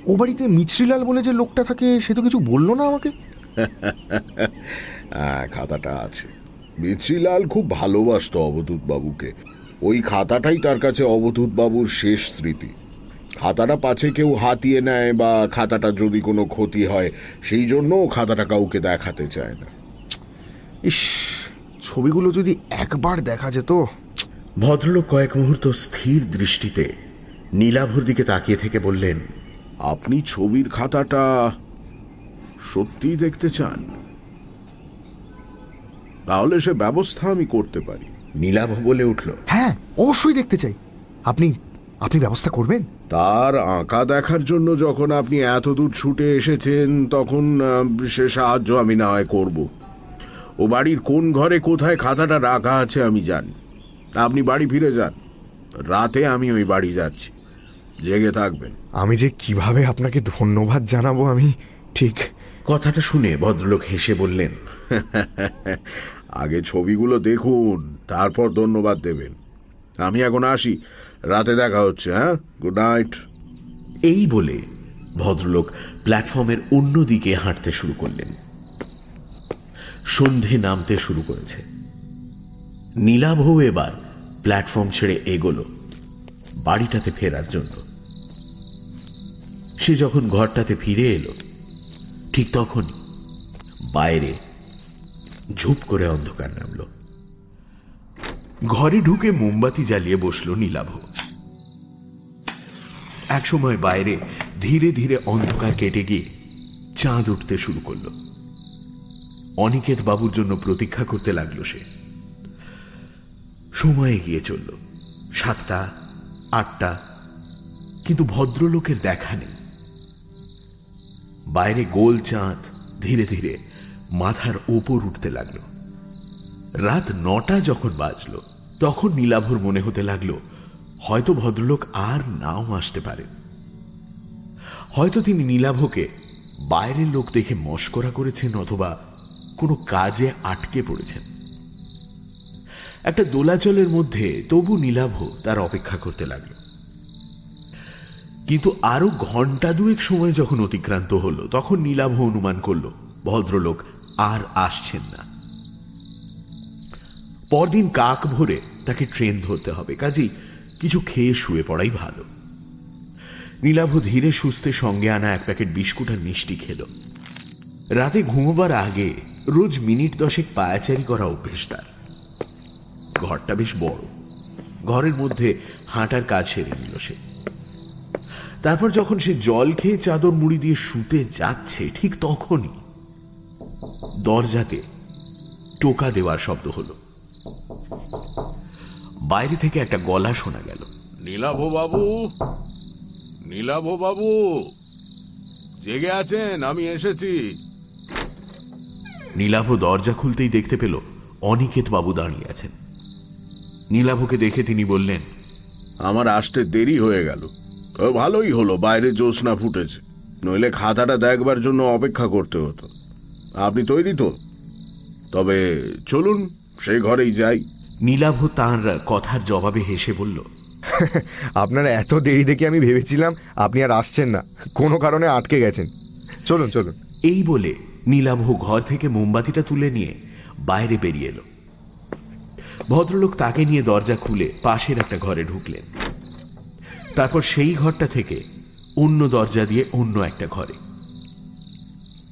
ও বাড়িতে মিছরিলাল বলে যে লোকটা থাকে সে তো কিছু বলল না আমাকে? হ্যাঁ খাতাটা আছে। মিছিলাল খুব ভালোবাসত অবধূত বাবুকে ওই খাতাটাই তার কাছে অবধূত বাবুর শেষ স্মৃতি। খাতাটা পাছে কেউ হাতিয়ে নেয় বা খাতাটা যদি কোনো ক্ষতি হয় সেই জন্য খাতাটা কাউকে দেখাতে চায় না। ইস ছবিগুলো যদি একবার দেখা যেত। ভদ্রলোক কয়েক মুহূর্ত স্থির দৃষ্টিতে নীলাভর দিকে তাকিয়ে থেকে বললেন আপনি ছবির খাতাটা সত্যিই দেখতে চান? তাহলে সে ব্যবস্থা আমি করতে পারি। নীলাভ বলে উঠল। হ্যাঁ অবশ্যই দেখতে চাই। আপনি আপনি ব্যবস্থা করবেন? তার আঁকা দেখার জন্য যখন আপনি এত দূর ছুটে এসেছেন তখন সে সাহায্য আমি না হয় করব। ও বাড়ির কোন ঘরে কোথায় খাতাটা রাখা আছে আমি জানি। আপনি বাড়ি ফিরে যান। রাতে আমি ওই বাড়ি যাচ্ছি। জেগে থাকবেন। আমি যে কীভাবে আপনাকে ধন্যবাদ জানাব আমি ঠিক কথাটা শুনে ভদ্রলোক হেসে বললেন আগে ছবিগুলো দেখুন তারপর ধন্যবাদ দেবেন। আমি এখন আসি রাতে দেখা হচ্ছে হ্যাঁ? গুড নাইট এই বলে ভদ্রলোক প্ল্যাটফর্মের অন্য দিকে হাঁটতে শুরু করলেন। সন্ধে নামতে শুরু করেছে। নীলাভ এবার প্ল্যাটফর্ম ছেড়ে এগোলো। বাড়িটাতে ফেরার জন্য। সে যখন ঘরটাতে ফিরে এলো, ঠিক তখনই বাইরে ঝুপ করে অন্ধকার নামল। ঘরে ঢুকে মোমবাতি জ্বালিয়ে বসল নীলাভ। একসময় বাইরে ধীরে ধীরে অন্ধকার কেটে গিয়ে চাঁদ উঠতে শুরু করল। অনিকেত বাবুর জন্য প্রতীক্ষা করতে লাগল সে। সময় এগিয়ে চলল, সাতটা, আটটা, কিন্তু ভদ্রলোকের দেখা নেই। বাইরে গোল চাঁদ ধীরে ধীরে মাথার ওপর উঠতে লাগল। রাত নটা যখন বাজলো, তখন নীলাভর মনে হতে লাগল, হয়তো ভদ্রলোক আর নাও আসতে পারে। হয়তো তিনি নীলাভকে বাইরের লোক দেখে মস্করা করেছেন অথবা কোনো কাজে আটকে পড়েছেন। একটা দোলাচলের মধ্যে তবু নীলাভ তার অপেক্ষা করতে লাগল। কিন্তু আরও ঘণ্টা দুয়েক সময় যখন অতিক্রান্ত হলো, তখন নীলাভ অনুমান করল, ভদ্রলোক আর আসছেন না। পরদিন কাক ভরে তাকে ট্রেন ধরতে হবে, কাজেই কিছু খেয়ে শুয়ে পড়াই ভালো। নীলাভ ধীরে সুস্থে সঙ্গে আনা এক প্যাকেট বিস্কুট আর মিষ্টি খেল। রাতে ঘুমোবার আগে রোজ মিনিট দশেক পায়াচারি করা অভ্যেস তার। ঘরটা বেশ বড়। ঘরের মধ্যে হাঁটার কাজ সেরে নিল সে। তারপর যখন সে জল খেয়ে চাদর মুড়ি দিয়ে শুতে যাচ্ছে ঠিক তখনই দরজাতে টোকা দেওয়ার শব্দ হলো। বাইরে থেকে একটা গলা শোনা গেল। নীলাভ বাবু নীলাভ বাবু জেগে আছেন আমি এসেছি। নীলাভ দরজা খুলতেই দেখতে পেল অনিকেত বাবু দাঁড়িয়ে আছেন। নীলাভকে দেখে তিনি বললেন আমার আসতে দেরি হয়ে গেল। ভালোই হলো বাইরে জ্যোৎস্না ফুটেছে। নইলে খাতাটা দেখবার জন্য অপেক্ষা করতে হতো। আপনি তৈরি তো। তবে চলুন সেই ঘরেই যাই। নীলাভ তাঁর কথার জবাবে হেসে বলল আপনার এত দেরি দেখে আমি ভেবেছিলাম আপনি আর আসছেন না। কোনো কারণে আটকে গেছেন। চলুন চলুন। এই বলে নীলাভ ঘর থেকে মোমবাতিটা তুলে নিয়ে বাইরে বেরিয়ে এলো। ভদ্রলোক তাকে নিয়ে দরজা খুলে পাশের একটা ঘরে ঢুকলেন। তারপর সেই ঘরটা থেকে অন্য দরজা দিয়ে অন্য একটা ঘরে।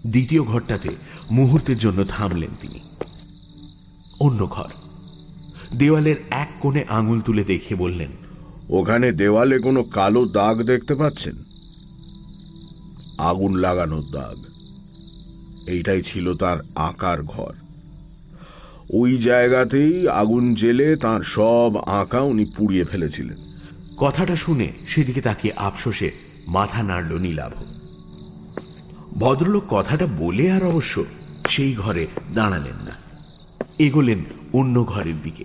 দ্বিতীয় ঘরটাতে মুহূর্তের জন্য থামলেন তিনি। অন্য ঘর। দেওয়ালের এক কোণে আঙুল তুলে দেখে বললেন, ওখানে দেওয়ালে কোনো কালো দাগ দেখতে পাচ্ছেন? আগুন লাগানোর দাগ। এইটাই ছিল তার আঁকার ঘর। ওই জায়গাতেই আগুন জেলে তার সব আঁকা উনি পুড়িয়ে ফেলেছিলেন। কথাটা শুনে সেদিকে তাকিয়ে আফসোসে মাথা নাড়ল নীলাভ। ভদ্রলোক কথাটা বলে আর অবশ্য সেই ঘরে দাঁড়ালেন না। এগোলেন অন্য ঘরের দিকে।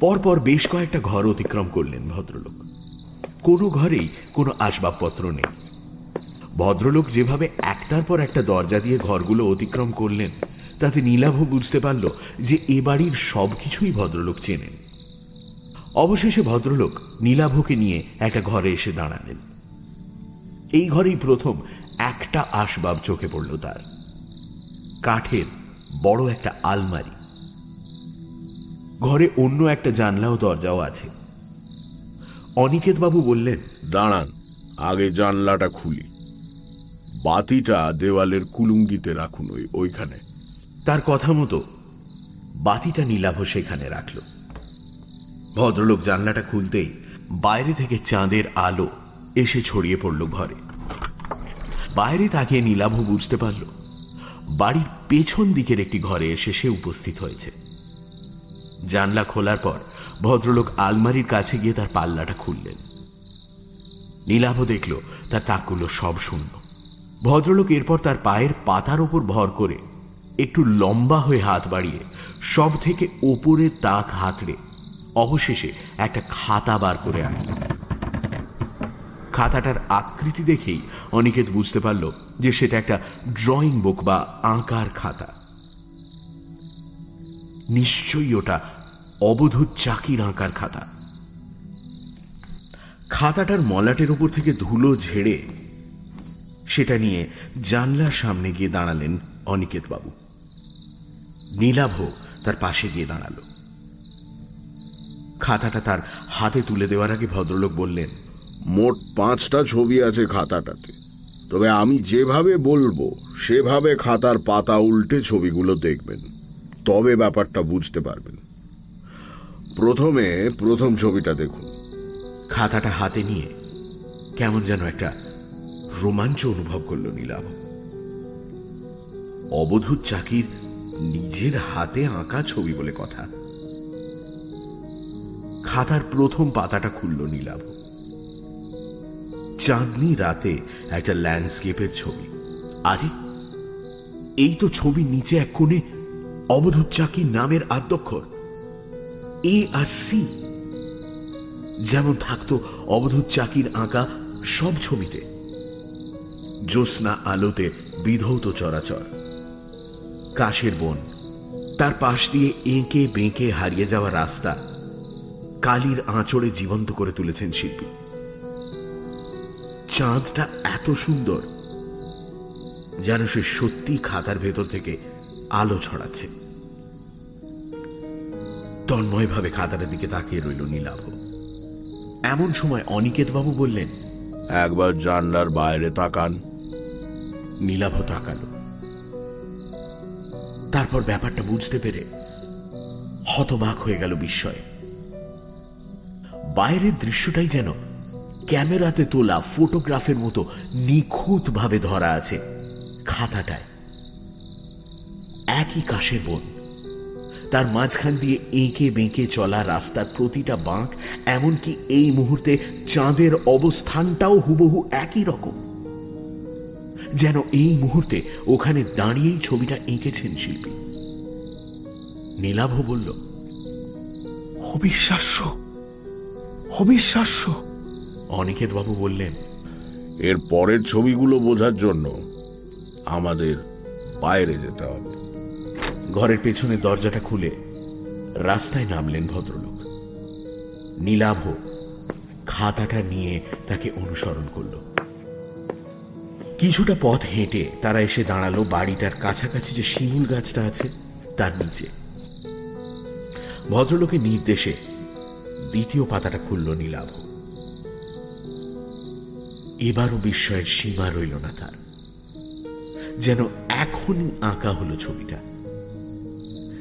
পরপর বেশ কয়েকটা ঘর অতিক্রম করলেন ভদ্রলোক। কোনো ঘরেই কোনো আসবাবপত্র নেই। ভদ্রলোক যেভাবে একটার পর একটা দরজা দিয়ে ঘরগুলো অতিক্রম করলেন, তাতে নীলাভ বুঝতে পারল যে এ বাড়ির সব কিছুই ভদ্রলোক চেনেন। অবশেষে ভদ্রলোক নীলাভকে নিয়ে একটা ঘরে এসে দাঁড়ালেন। এই ঘরেই প্রথম একটা আসবাব চোখে পড়ল তার। কাঠের বড় একটা আলমারি। ঘরে অন্য একটা জানলাও দরজাও আছে। অনিকেত বাবু বললেন দাঁড়ান আগে জানলাটা খুলি। বাতিটা দেওয়ালের কুলুঙ্গিতে রাখুন ওই ওইখানে। তার কথা মতো বাতিটা নীলাভ সেখানে রাখল। ভদ্রলোক জানলাটা খুলতেই বাইরে থেকে চাঁদের আলো এসে ছড়িয়ে পড়ল ঘরে। বাইরে তাকিয়ে নীলাভ বুঝতে পারল, বাড়ির পেছন দিকের একটি ঘরে এসে সে উপস্থিত হয়েছে। জানলা খোলার পর ভদ্রলোক আলমারির কাছে গিয়ে তার পাল্লাটা খুললেন। নীলাভ দেখল, তার তাকগুলো সব শূন্য। ভদ্রলোক এরপর তার পায়ের পাতার ওপর ভর করে একটু লম্বা হয়ে হাত বাড়িয়ে সব থেকে ওপরের তাক হাতড়ে অবশেষে একটা খাতা বার করে আনলেন খাতাটার আকৃতি দেখেই অনিকেত বুঝতে পারল যে সেটা একটা ড্রয়িং বুক বা আঁকার খাতা। নিশ্চয়ই ওটা অবধূত চাকির আঁকার খাতা। খাতাটার মলাটের উপর থেকে ধুলো ঝেড়ে সেটা নিয়ে জানলার সামনে গিয়ে দাঁড়ালেন অনিকেত বাবু নীলাভ তার পাশে গিয়ে দাঁড়াল। খাতাটা তার হাতে তুলে দেওয়ার আগে ভদ্রলোক বললেন মোট পাঁচটা ছবি আছে খাতাটাতে। তবে আমি যেভাবে বলব সেভাবে খাতার পাতা উল্টে ছবিগুলো দেখবেন। তবে ব্যাপারটা বুঝতে পারবেন। প্রথমে প্রথম ছবিটা দেখুন। খাতাটা হাতে নিয়ে কেমন যেন একটা রোমাঞ্চ অনুভব করল নীলাভ। অবধূত চাকির নিজের হাতে আঁকা ছবি বলে কথা। খাতার প্রথম পাতাটা খুলল নীলাভ। চাঁদনি রাতে একটা ল্যান্ডস্কেপের ছবি। আরে, এই তো ছবি নিচে এক কোণে অবধূত চাকির নামের আদ্যক্ষর। এ আর সি। যেমন থাকতো অবধূত চাকির আঁকা সব ছবিতে। জ্যোৎস্না আলোতে বিধৌত চরাচর। কাশের বন, তার পাশ দিয়ে এঁকে বেঁকে হারিয়ে যাওয়া রাস্তা। কালির আঁচড়ে জীবন্ত করে তুলেছেন শিল্পী। চাঁদটা এত সুন্দর যেন সে সত্যি খাতার ভেতর থেকে আলো ছড়াচ্ছে। তন্ময়ভাবে খাতাটার দিকে তাকিয়ে রইল নীলাভ। এমন সময় অনিকেত বাবু বললেন একবার জানলার বাইরে তাকান। নীলাভ তাকালো। তারপর ব্যাপারটা বুঝতে পেরে হতবাক হয়ে গেল বিস্ময়ে। বাইরের দৃশ্যটাই যেন ক্যামেরাতে তোলা ফটোগ্রাফের মতো নিখুঁত ভাবে ধরা আছে খাতাটায়। একই কাশের বন। তার মাঝখান দিয়ে এঁকে বেঁকে চলা রাস্তার প্রতিটা বাঁক, এমনকি এই মুহূর্তে চাঁদের অবস্থানটাও হুবহু একই রকম। যেন এই মুহূর্তে ওখানে দাঁড়িয়েই ছবিটা এঁকেছেন শিল্পী। নীলাভ বলল, অবিশ্বাস্য! অবিশ্বাস্য। অনিকেত বাবু বললেন, এর পরের ছবিগুলো বোঝার জন্য আমাদের বাইরে যেতে হবে। ঘরের পেছনে দরজাটা খুলে রাস্তায় নামলেন ভদ্রলোক। নীলাভ খাতাটা নিয়ে তাকে অনুসরণ করল। কিছুটা পথ হেঁটে তারা এসে দাঁড়াল বাড়িটার কাছাকাছি যে শিমুল গাছটা আছে তার নিচে। ভদ্রলোকের নির্দেশে দ্বিতীয় পাতাটা খুলল নীলাভ। এবারও বিস্ময়ের সীমা রইল না তার। যেন এখনই আঁকা হলো ছবিটা।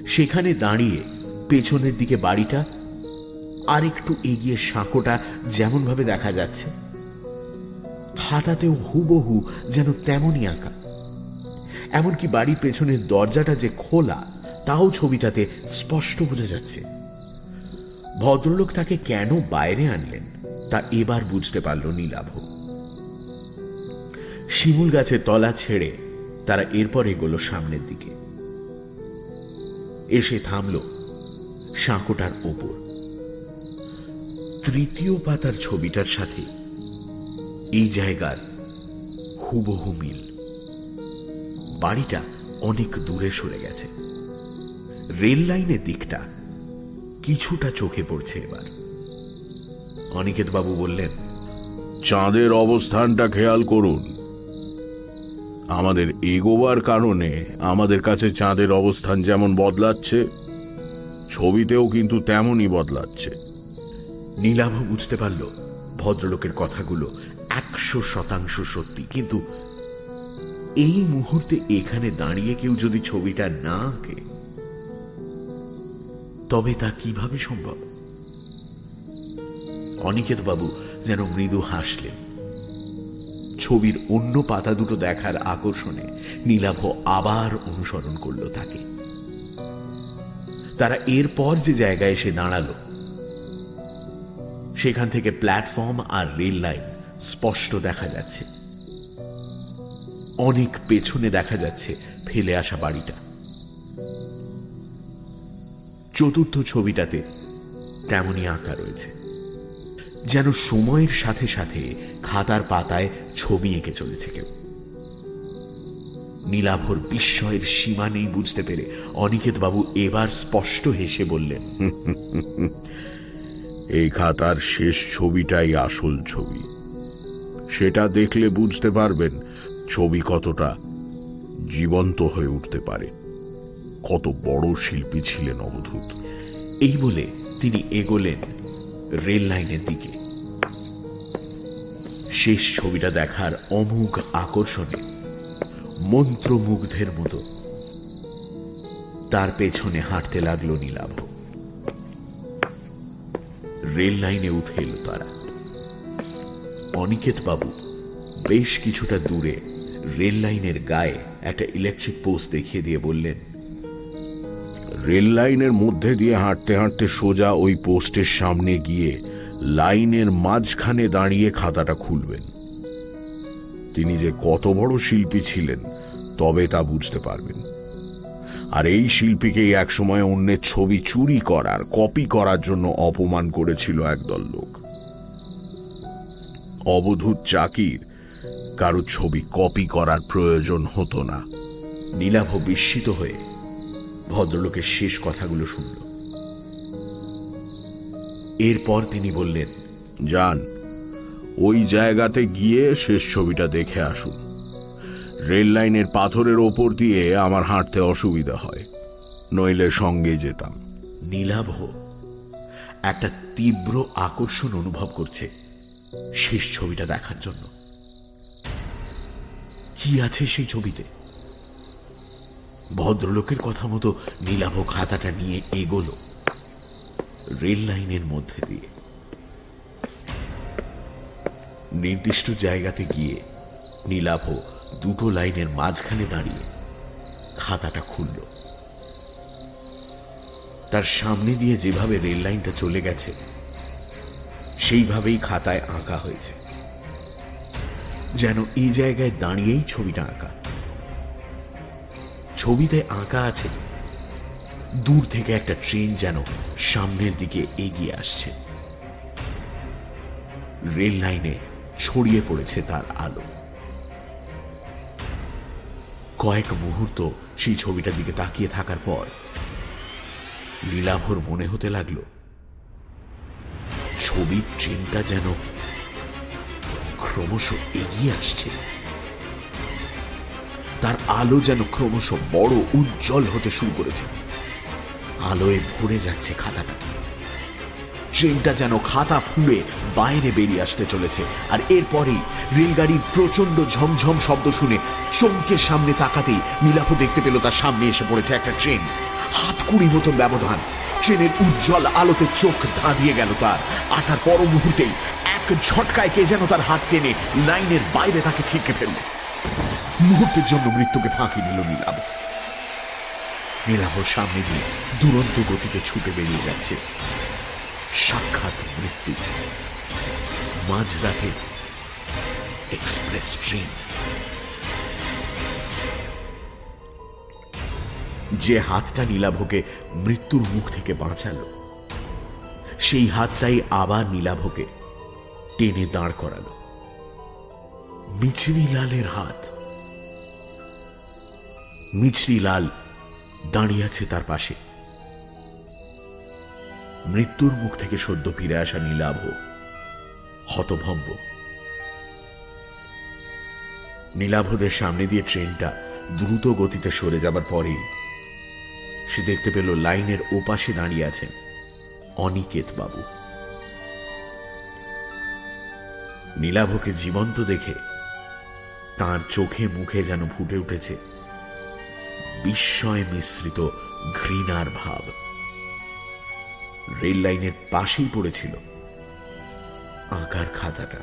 সেখানে দাঁড়িয়ে পেছনের দিকে বাড়িটা আর একটু এগিয়ে সাঁকোটা যেমনভাবে দেখা যাচ্ছে, খাতাতেও হুবহু যেন তেমনই আঁকা। এমনকি বাড়ির পেছনের দরজাটা যে খোলা, তাও ছবিটাতে স্পষ্ট বোঝা যাচ্ছে। ভদ্রলোক তাকে কেন বাইরে আনলেন, তা এবার বুঝতে পারল নীলাভ। শিমুল গাছের তলা ছেড়ে তারা এরপর এগোলো সামনের দিকে। এসে থামল সাঁকোটার ওপর। তৃতীয় পাতার ছবিটার সাথে এই জায়গার হুবহু মিল। বাড়িটা অনেক দূরে সরে গেছে। রেল লাইনের দিকটা কিছুটা চোখে পড়ছে এবার। অনিকেত বাবু বললেন চাঁদের অবস্থানটা খেয়াল করুন। আমাদের এগোবার কারণে আমাদের কাছে চাঁদের অবস্থান যেমন বদলাচ্ছে ছবিতেও কিন্তু তেমনই বদলাচ্ছে। নীলাভ বুঝতে পারল ভদ্রলোকের কথাগুলো একশো শতাংশ সত্যি কিন্তু এই মুহূর্তে এখানে দাঁড়িয়ে কেউ যদি ছবিটা না আঁকে তবে তা কীভাবে সম্ভব? অনিকেত বাবু যেন মৃদু হাসলেন। ছবির অন্য পাতা দুটো দেখার আকর্ষণে নীলাভ আবার অনুসরণ করল তাকে। তারা এরপর যে জায়গায় এসে দাঁড়াল, সেখান থেকে প্ল্যাটফর্ম আর রেল লাইন স্পষ্ট দেখা যাচ্ছে। অনেক পেছনে দেখা যাচ্ছে ফেলে আসা বাড়িটা। চতুর্থ ছবিটাতে তেমনই আঁকা রয়েছে। যেন সময়ের সাথে সাথে খাতার পাতায় ছবি এঁকে চলেছে কেউ। নীলাভর বিস্ময়ের সীমা নেই বুঝতে পেরে অনিকেত বাবু এবার স্পষ্ট হেসে বললেন, এই খাতার শেষ ছবিটাই আসল ছবি। সেটা দেখলে বুঝতে পারবেন ছবি কতটা জীবন্ত হয়ে উঠতে পারে। কত বড় শিল্পী ছিলেন অবধূত। এই বলে তিনি এগোলেন রেল লাইনের দিকে। শেষ ছবিটা দেখার অমুক আকর্ষণে, মন্ত্রমুগ্ধের মতো। তার পেছনে হাঁটতে লাগল নীলাভ। রেল লাইনে উঠে এলো তারা। অনিকেত বাবু বেশ কিছুটা দূরে রেল লাইনের গায়ে একটা ইলেকট্রিক পোস্ট দেখিয়ে দিয়ে বললেন রেল লাইনের মধ্যে দিয়ে হাঁটতে হাঁটতে সোজা ওই পোস্টের সামনে গিয়ে লাইনের মাঝখানে দাঁড়িয়ে খাতাটা খুলবেন। তিনি যে কত বড় শিল্পী ছিলেন, তবে তা বুঝতে পারবেন। আর এই শিল্পীকেই একসময় অন্যের ছবি চুরি করার, কপি করার জন্য অপমান করেছিল একদল লোক। অবধূত চাকির কারও ছবি কপি করার প্রয়োজন হতো না। নীলাভ বিস্মিত হয়ে ভদ্রলোকের শেষ কথাগুলো শুনল। এরপর তিনি বললেন যান ওই জায়গাতে গিয়ে শেষ ছবিটা দেখে আসুন। রেল লাইনের পাথরের ওপর দিয়ে আমার হাঁটতে অসুবিধা হয় নইলে সঙ্গে যেতাম। নীলাভ একটা তীব্র আকর্ষণ অনুভব করছে শেষ ছবিটা দেখার জন্য। কি আছে সেই ছবিতে? ভদ্রলোকের কথা মতো নীলাভ খাতাটা নিয়ে এগোলো রেল লাইনের মধ্যে দিয়ে। নির্দিষ্ট জায়গাতে গিয়ে নীলাভ দুটো লাইনের মাঝখানে দাঁড়িয়ে খাতাটা খুলল। তার সামনে দিয়ে যেভাবে রেল লাইনটা চলে গেছে, সেইভাবেই খাতায় আঁকা হয়েছে। যেন এই জায়গায় দাঁড়িয়েই ছবিটা আঁকা। ছবিতে আঁকা আছে। দূর থেকে একটা ট্রেন যেন সামনের দিকে এগিয়ে আসছে। রেল লাইনে ছড়িয়ে পড়েছে তার আলো। কয়েক মুহূর্ত সেই ছবিটার দিকে তাকিয়ে থাকার পর লীলাভর মনে হতে লাগল, ছবির ট্রেনটা যেন ক্রমশ এগিয়ে আসছে। তার আলো যেন ক্রমশ বড় উজ্জ্বল হতে শুরু করেছে। আলোয় ভরে যাচ্ছে খাতাটা। ট্রেনটা যেন খাতা ফুঁড়ে বাইরে বেরিয়ে আসতে চলেছে আর এরপরেই রেলগাড়ির প্রচণ্ড ঝমঝম শব্দ শুনে চমকে সামনে তাকাতেই নীলাভ দেখতে পেল তার সামনে এসে পড়েছে একটা ট্রেন। হাত কুড়ি মতন ব্যবধান। ট্রেনের উজ্জ্বল আলোতে চোখ ধাঁধিয়ে গেল তার। আর তার পর মুহূর্তেই এক ঝটকায় কে যেন তার হাত টেনে লাইনের বাইরে তাকে ছিটকে ফেলল। মুহূর্তের জন্য মৃত্যুকে ফাঁকি দিল নীলাভ। নীলাভ সামনে দিয়ে দুরন্ত গতিতে ছুটে বেরিয়ে যাচ্ছে সাক্ষাৎ মৃত্যু। মাঝরাতে এক্সপ্রেস ট্রেন। যে হাতটা নীলাভকে মৃত্যুর মুখ থেকে বাঁচালো, সেই হাতটাই আবার নীলাভকে টেনে দাঁড় করালো। মিছরি লালের হাত। মিছরি লাল দাঁড়িয়ে আছে তার পাশে। মৃত্যুর মুখ থেকে সদ্য ফিরে আসা নীলাভ হতভম্ব। নীলাভদের সামনে দিয়ে ট্রেনটা দ্রুত গতিতে সরে যাবার পরেই সে দেখতে পেল লাইনের ওপাশে দাঁড়িয়ে আছেন অনিকেত বাবু। নীলাভকে জীবন্ত দেখে তার চোখে মুখে যেন ফুটে উঠেছে বিস্ময় মিশ্রিত ঘৃণার ভাব। রেল লাইনের পাশেই পড়েছিল আঁকার খাতাটা।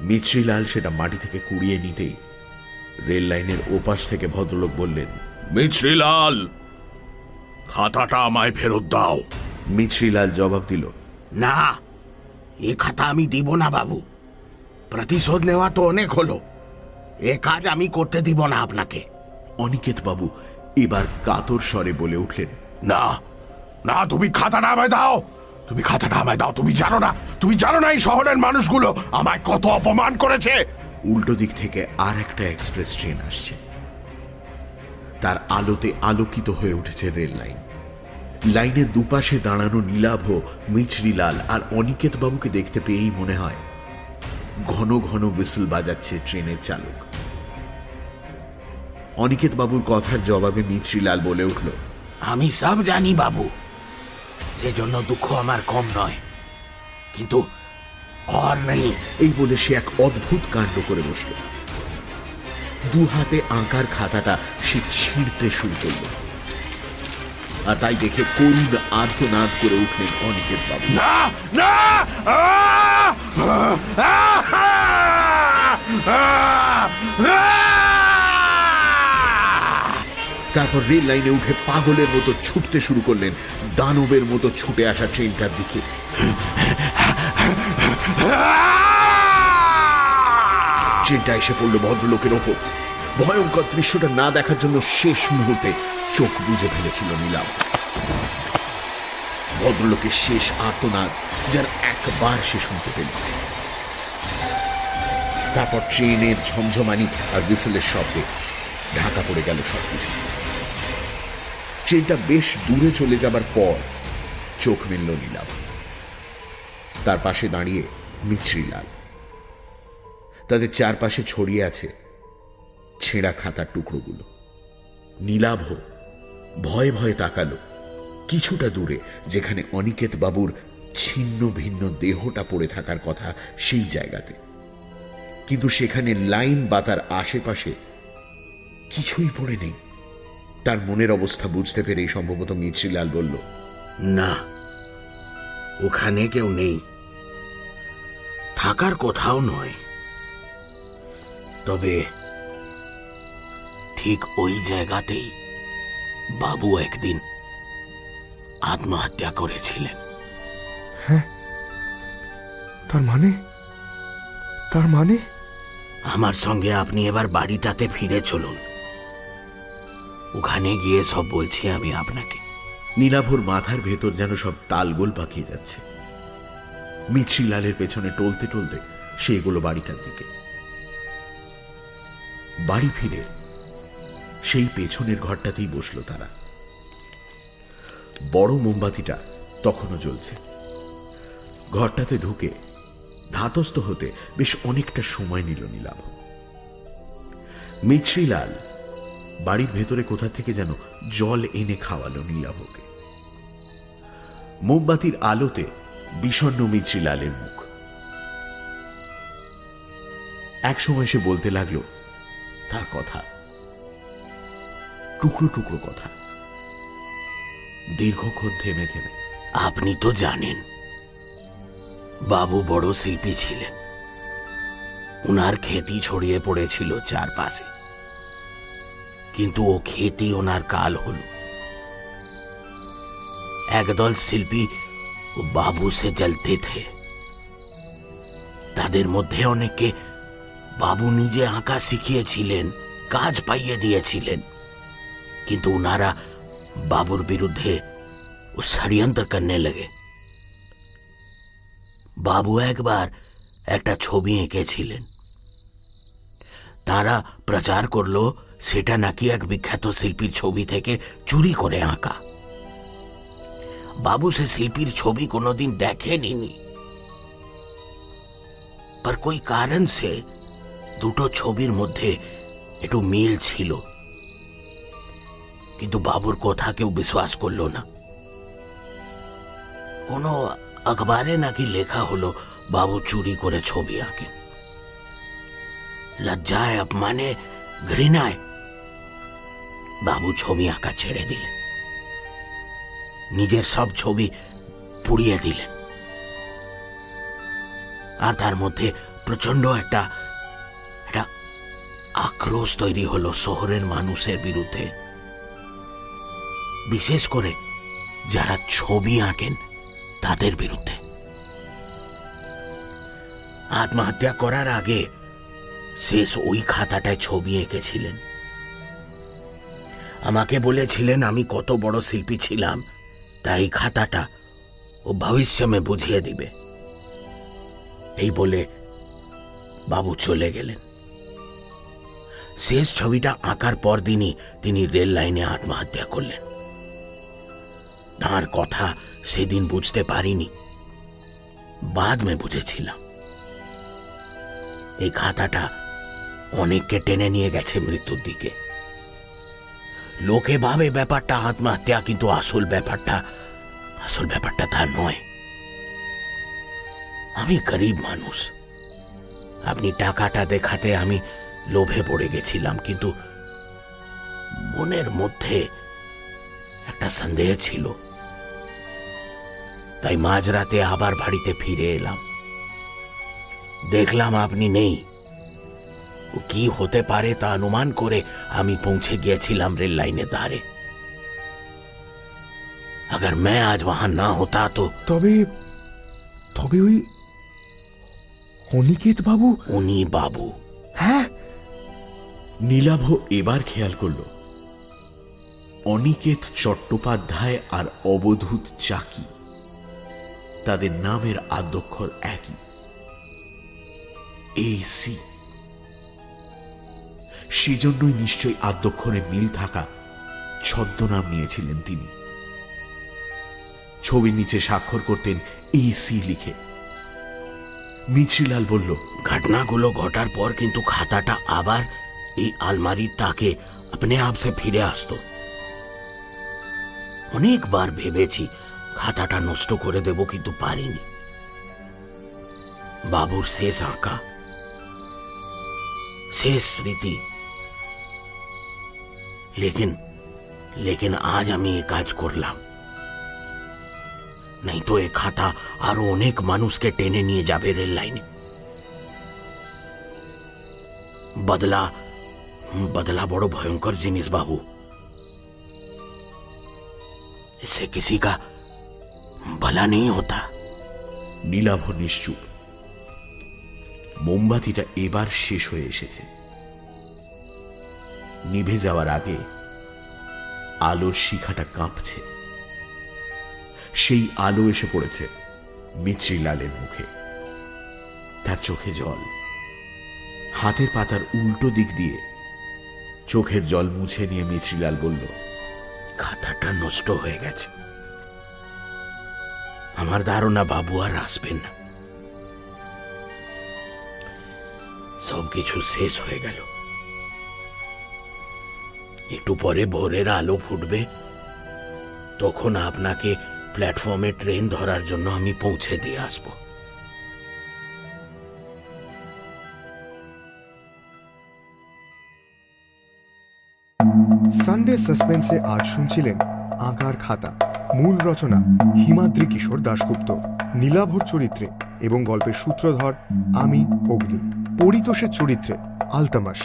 মিছরিলাল সেটা মাটি থেকে কুড়িয়ে নিতেই রেল লাইনের ওপাশ থেকে ভদ্রলোক বললেন মিছরিলাল খাতাটা আমায় ফেরত দাও। মিছরিলাল জবাব দিল না এ খাতা আমি দিব না বাবু। প্রতিশোধ নেওয়া তো অনেক হলো। এ কাজ আমি করতে দিব না আপনাকে। অনিকেত বাবু এবার কাতর স্বরে বলে উঠলেন না না তুমি খাতাটা আমায় দাও। তুমি খাতাটা আমায় দাও তুমি জানো না তুমি জানো না এই শহরের মানুষগুলো আমায় কত অপমান করেছে। উল্টো দিক থেকে আর একটা এক্সপ্রেস ট্রেন আসছে। তার আলোতে আলোকিত হয়ে উঠেছে রেল লাইন। লাইনের দুপাশে দাঁড়ানো নীলাভ মিছরিলাল আর অনিকেত বাবুকে দেখতে পেয়েই মনে হয় ঘন ঘন বিসল বাজাচ্ছে ট্রেনের চালক। অনিকেত বাবুর কথার জবাবে মিছরিলাল বলে উঠল আমি সব জানি বাবু সেজন্য দুঃখ আমার কম নয় কিন্তু আর নেই এই বলে সে এক অদ্ভুত কাণ্ড করে বসল দু হাতে আঁকার খাতাটা সে ছিঁড়তে শুরু করল আর তাই দেখে করুণ আর্তনাদ করে উঠলেন অনিকেত বাবু না না! তারপর রেল লাইনে উঠে পাগলের মতো ছুটতে শুরু করলেন। দানবের মতো ছুটে আসা ট্রেনটার দিকে। ট্রেনটা এসে পড়ল ভদ্রলোকের ওপর। ভয়ঙ্কর দৃশ্যটা না দেখার জন্য শেষ মুহূর্তে চোখ বুঝে ফেলেছিল নীলাম ভদ্রলোকের শেষ আর্তনাদ যার একবার সে শুনতে পেল। তারপর ট্রেনের ঝমঝমানি আর বিসেলের শব্দে ঢাকা পড়ে গেল সবকিছু। ট্রেনটা বেশ দূরে চলে যাবার পর চোখ মেলল নীলাভ। তার পাশে দাঁড়িয়ে মিছরিলাল। তাদের চারপাশে ছড়িয়ে আছে ছেঁড়া খাতার টুকরোগুলো। নীলাভ ভয়ে ভয়ে তাকালো কিছুটা দূরে, যেখানে অনিকেত বাবুর ছিন্ন ভিন্ন দেহটা পড়ে থাকার কথা সেই জায়গাতে। কিন্তু সেখানে লাইন বা তার আশেপাশে কিছুই পড়ে নেই। তার মনের অবস্থা বুঝতে পেরেই সম্ভবত মিছরিলাল বলল না ওখানে কেউ নেই। থাকার কোথাও নয়। তবে ঠিক ওই জায়গাতেই বাবু একদিন আত্মহত্যা করেছিলেন। হ্যাঁ? তার মানে? তার মানে? আমার সঙ্গে আপনি এবার বাড়িটাতে ফিরে চলুন। ওখানে গিয়ে সব বলছি আমি আপনাকে। নীলাভর মাথার ভেতর যেন সব তালগোল পাকিয়ে যাচ্ছে। মিছরিলালের পেছনে টলতে টলতে সে এগুলো বাড়িটার দিকে। বাড়ি ফিরে সেই পেছনের ঘরটাতেই বসল তারা। বড় মোমবাতিটা তখনও জ্বলছে। ঘরটাতে ঢুকে ধাতস্থ হতে বেশ অনেকটা সময় নিল নীলাভ। মিছরিলাল বাড়ির ভেতরে কোথা থেকে যেন জল এনে খাওয়ালো নীলাভকে। মোমবাতির আলোতে বিষণ্ণ মিছরিলালের মুখ। এক সময় সে বলতে লাগল, তার কথা। টুকরো টুকরো কথা। দীর্ঘক্ষণ থেমে থেমে। আপনি তো জানেন, বাবু বড় শিল্পী ছিলেন। উনার খ্যাতি ছড়িয়ে পড়েছিল চারপাশে। কিন্তু ও খ্যাতি ওনার কাল হল। একদল শিল্পী বাবু সে জ্বলতে থে। তাদের মধ্যে অনেকে বাবু নিজে আঁকা শিখিয়েছিলেন, কাজ পাইয়ে দিয়েছিলেন। কিন্তু ওনারা বাবুর বিরুদ্ধে ও ষড়যন্ত্র করনে লগে। বাবু একবার একটা ছবি এঁকেছিলেন। তারা প্রচার করল সেটা নাকি এক বিখ্যাত শিল্পীর ছবি থেকে চুরি করে আঁকা। বাবু সে শিল্পীর ছবি কোনোদিন দেখেনি পর কই কারণ সে দুটো ছবির মধ্যে একটু মিল ছিল। কিন্তু বাবুর কথা কেউ বিশ্বাস করল না। কোনো আখবারে নাকি লেখা হলো, বাবু চুরি করে ছবি আঁকে লজ্জায় অপমানে ঘৃণায় বাবু ছবি আঁকা ছেড়ে দিলেন। নিজের সব ছবি পুড়িয়ে দিলেন। আর তার মধ্যে প্রচণ্ড একটা একটা আক্রোশ তৈরি হলো শহরের মানুষের বিরুদ্ধে। বিশেষ করে যারা ছবি আঁকেন তাদের বিরুদ্ধে। আত্মহত্যা করার আগে শেষ ওই খাতাটায় ছবি এঁকেছিলেন। আমাকে বলেছিলেন আমি কত বড় শিল্পী ছিলাম, তাই খাতাটা ও ভবিষ্যমে বুঝিয়ে দিবে। এই বলে বাবু চলে গেলেন। শেষ ছবিটা আঁকার পর দিনই তিনি রেল লাইনে আত্মহত্যা করলেন। তাঁর কথা সেদিন বুঝতে পারিনি। বাদ মে বুঝেছিলাম। এই খাতাটা অনেককে টেনে নিয়ে গেছে মৃত্যুর দিকে। লোকে ভাবে ব্যাপারটা আত্মহত্যা, কিন্তু আসল ব্যাপারটা আসল ব্যাপারটা তা নয়। আমি গরিব মানুষ। আপনি টাকাটা দেখাতে আমি লোভে পড়ে গেছিলাম, কিন্তু মনের মধ্যে একটা সন্দেহ ছিল। তাই মাঝরাতে আবার বাড়িতে ফিরে এলাম। দেখলাম আপনি নেই। কি হতে পারে তা অনুমান করে আমি পৌঁছে গিয়েছিলাম রেল লাইনে দাঁড়ে अगर मैं आज वहां ना होता तो তবে তবে ওই অনিকেত বাবু উনি বাবু হ্যাঁ নীলাভ এবার খেয়াল করল অনিকেত চট্টোপাধ্যায় আর অবধূত চাকি তাদের নামের আদ্যক্ষর একই এ সি সেজন্যই নিশ্চয়ই আদ্যক্ষরে মিল থাকা ছদ্মনাম নিয়েছিলেন তিনি। ছবির নিচে স্বাক্ষর করতেন এ সি লিখে। মিছরিলাল বলল, ঘটনাগুলো ঘটার পর কিন্তু খাতাটা আবার এই আলমারির তাকে আপনি আপ সে ফিরে আসতো। অনেকবার ভেবেছি খাতাটা নষ্ট করে দেব কিন্তু পারিনি। বাবুর শেষ আঁকা, শেষ স্মৃতি लेकिन लेकिन আজ আমি এই কাজ করলাম নাই তো এ খাতা আরো অনেক মানুষকে টেনে নিয়ে যাবে রেল লাইনে बदला बदला बड़ो भयंकर जिनिस बाबू इससे किसी का भला नहीं होता নীলাভ নিশ্চুপ মোমবাতিটা এবার শেষ হয়ে এসেছে নিভে যাওয়ার আগে আলোর শিখাটা কাঁপছে। সেই আলো এসে পড়েছে মিত্রিলালের মুখে। তার চোখে জল। হাতের পাতার উল্টো দিক দিয়ে চোখের জল মুছে নিয়ে মিত্রিলাল বলল, খাতাটা নষ্ট হয়ে গেছে। আমার ধারণা বাবু আর আসবেন না। সব কিছু শেষ হয়ে গেল। একটু পরে ভোরের আলো ফুটবে। তখন আপনাকে প্ল্যাটফর্মে ট্রেন ধরার জন্য আমি পৌঁছে দিয়ে আসব। সানডে সাসপেন্সে আজ শুনছিলেন আঁকার খাতা, মূল রচনা হিমাদ্রি কিশোর দাশগুপ্ত, নীলাভর চরিত্রে এবং গল্পের সূত্রধর আমি অগ্নি, পরিতোষের চরিত্রে আলতামাস।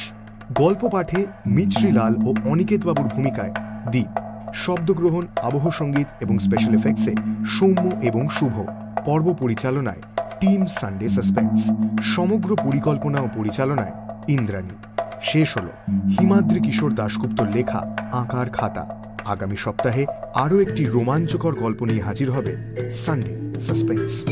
গল্প পাঠে মিছরিলাল ও অনিকেত বাবুর ভূমিকায় দ্বীপ শব্দগ্রহণ, আবহ সংগীত এবং স্পেশাল এফেক্টসে সৌম্য এবং শুভ, পর্ব পরিচালনায় টিম সানডে সাসপেন্স, সমগ্র পরিকল্পনা ও পরিচালনায় ইন্দ্রাণী। শেষ হল হিমাদ্রি কিশোর দাশগুপ্তর লেখা আঁকার খাতা। আগামী সপ্তাহে আরও একটি রোমাঞ্চকর গল্প নিয়ে হাজির হবে সানডে সাসপেন্স।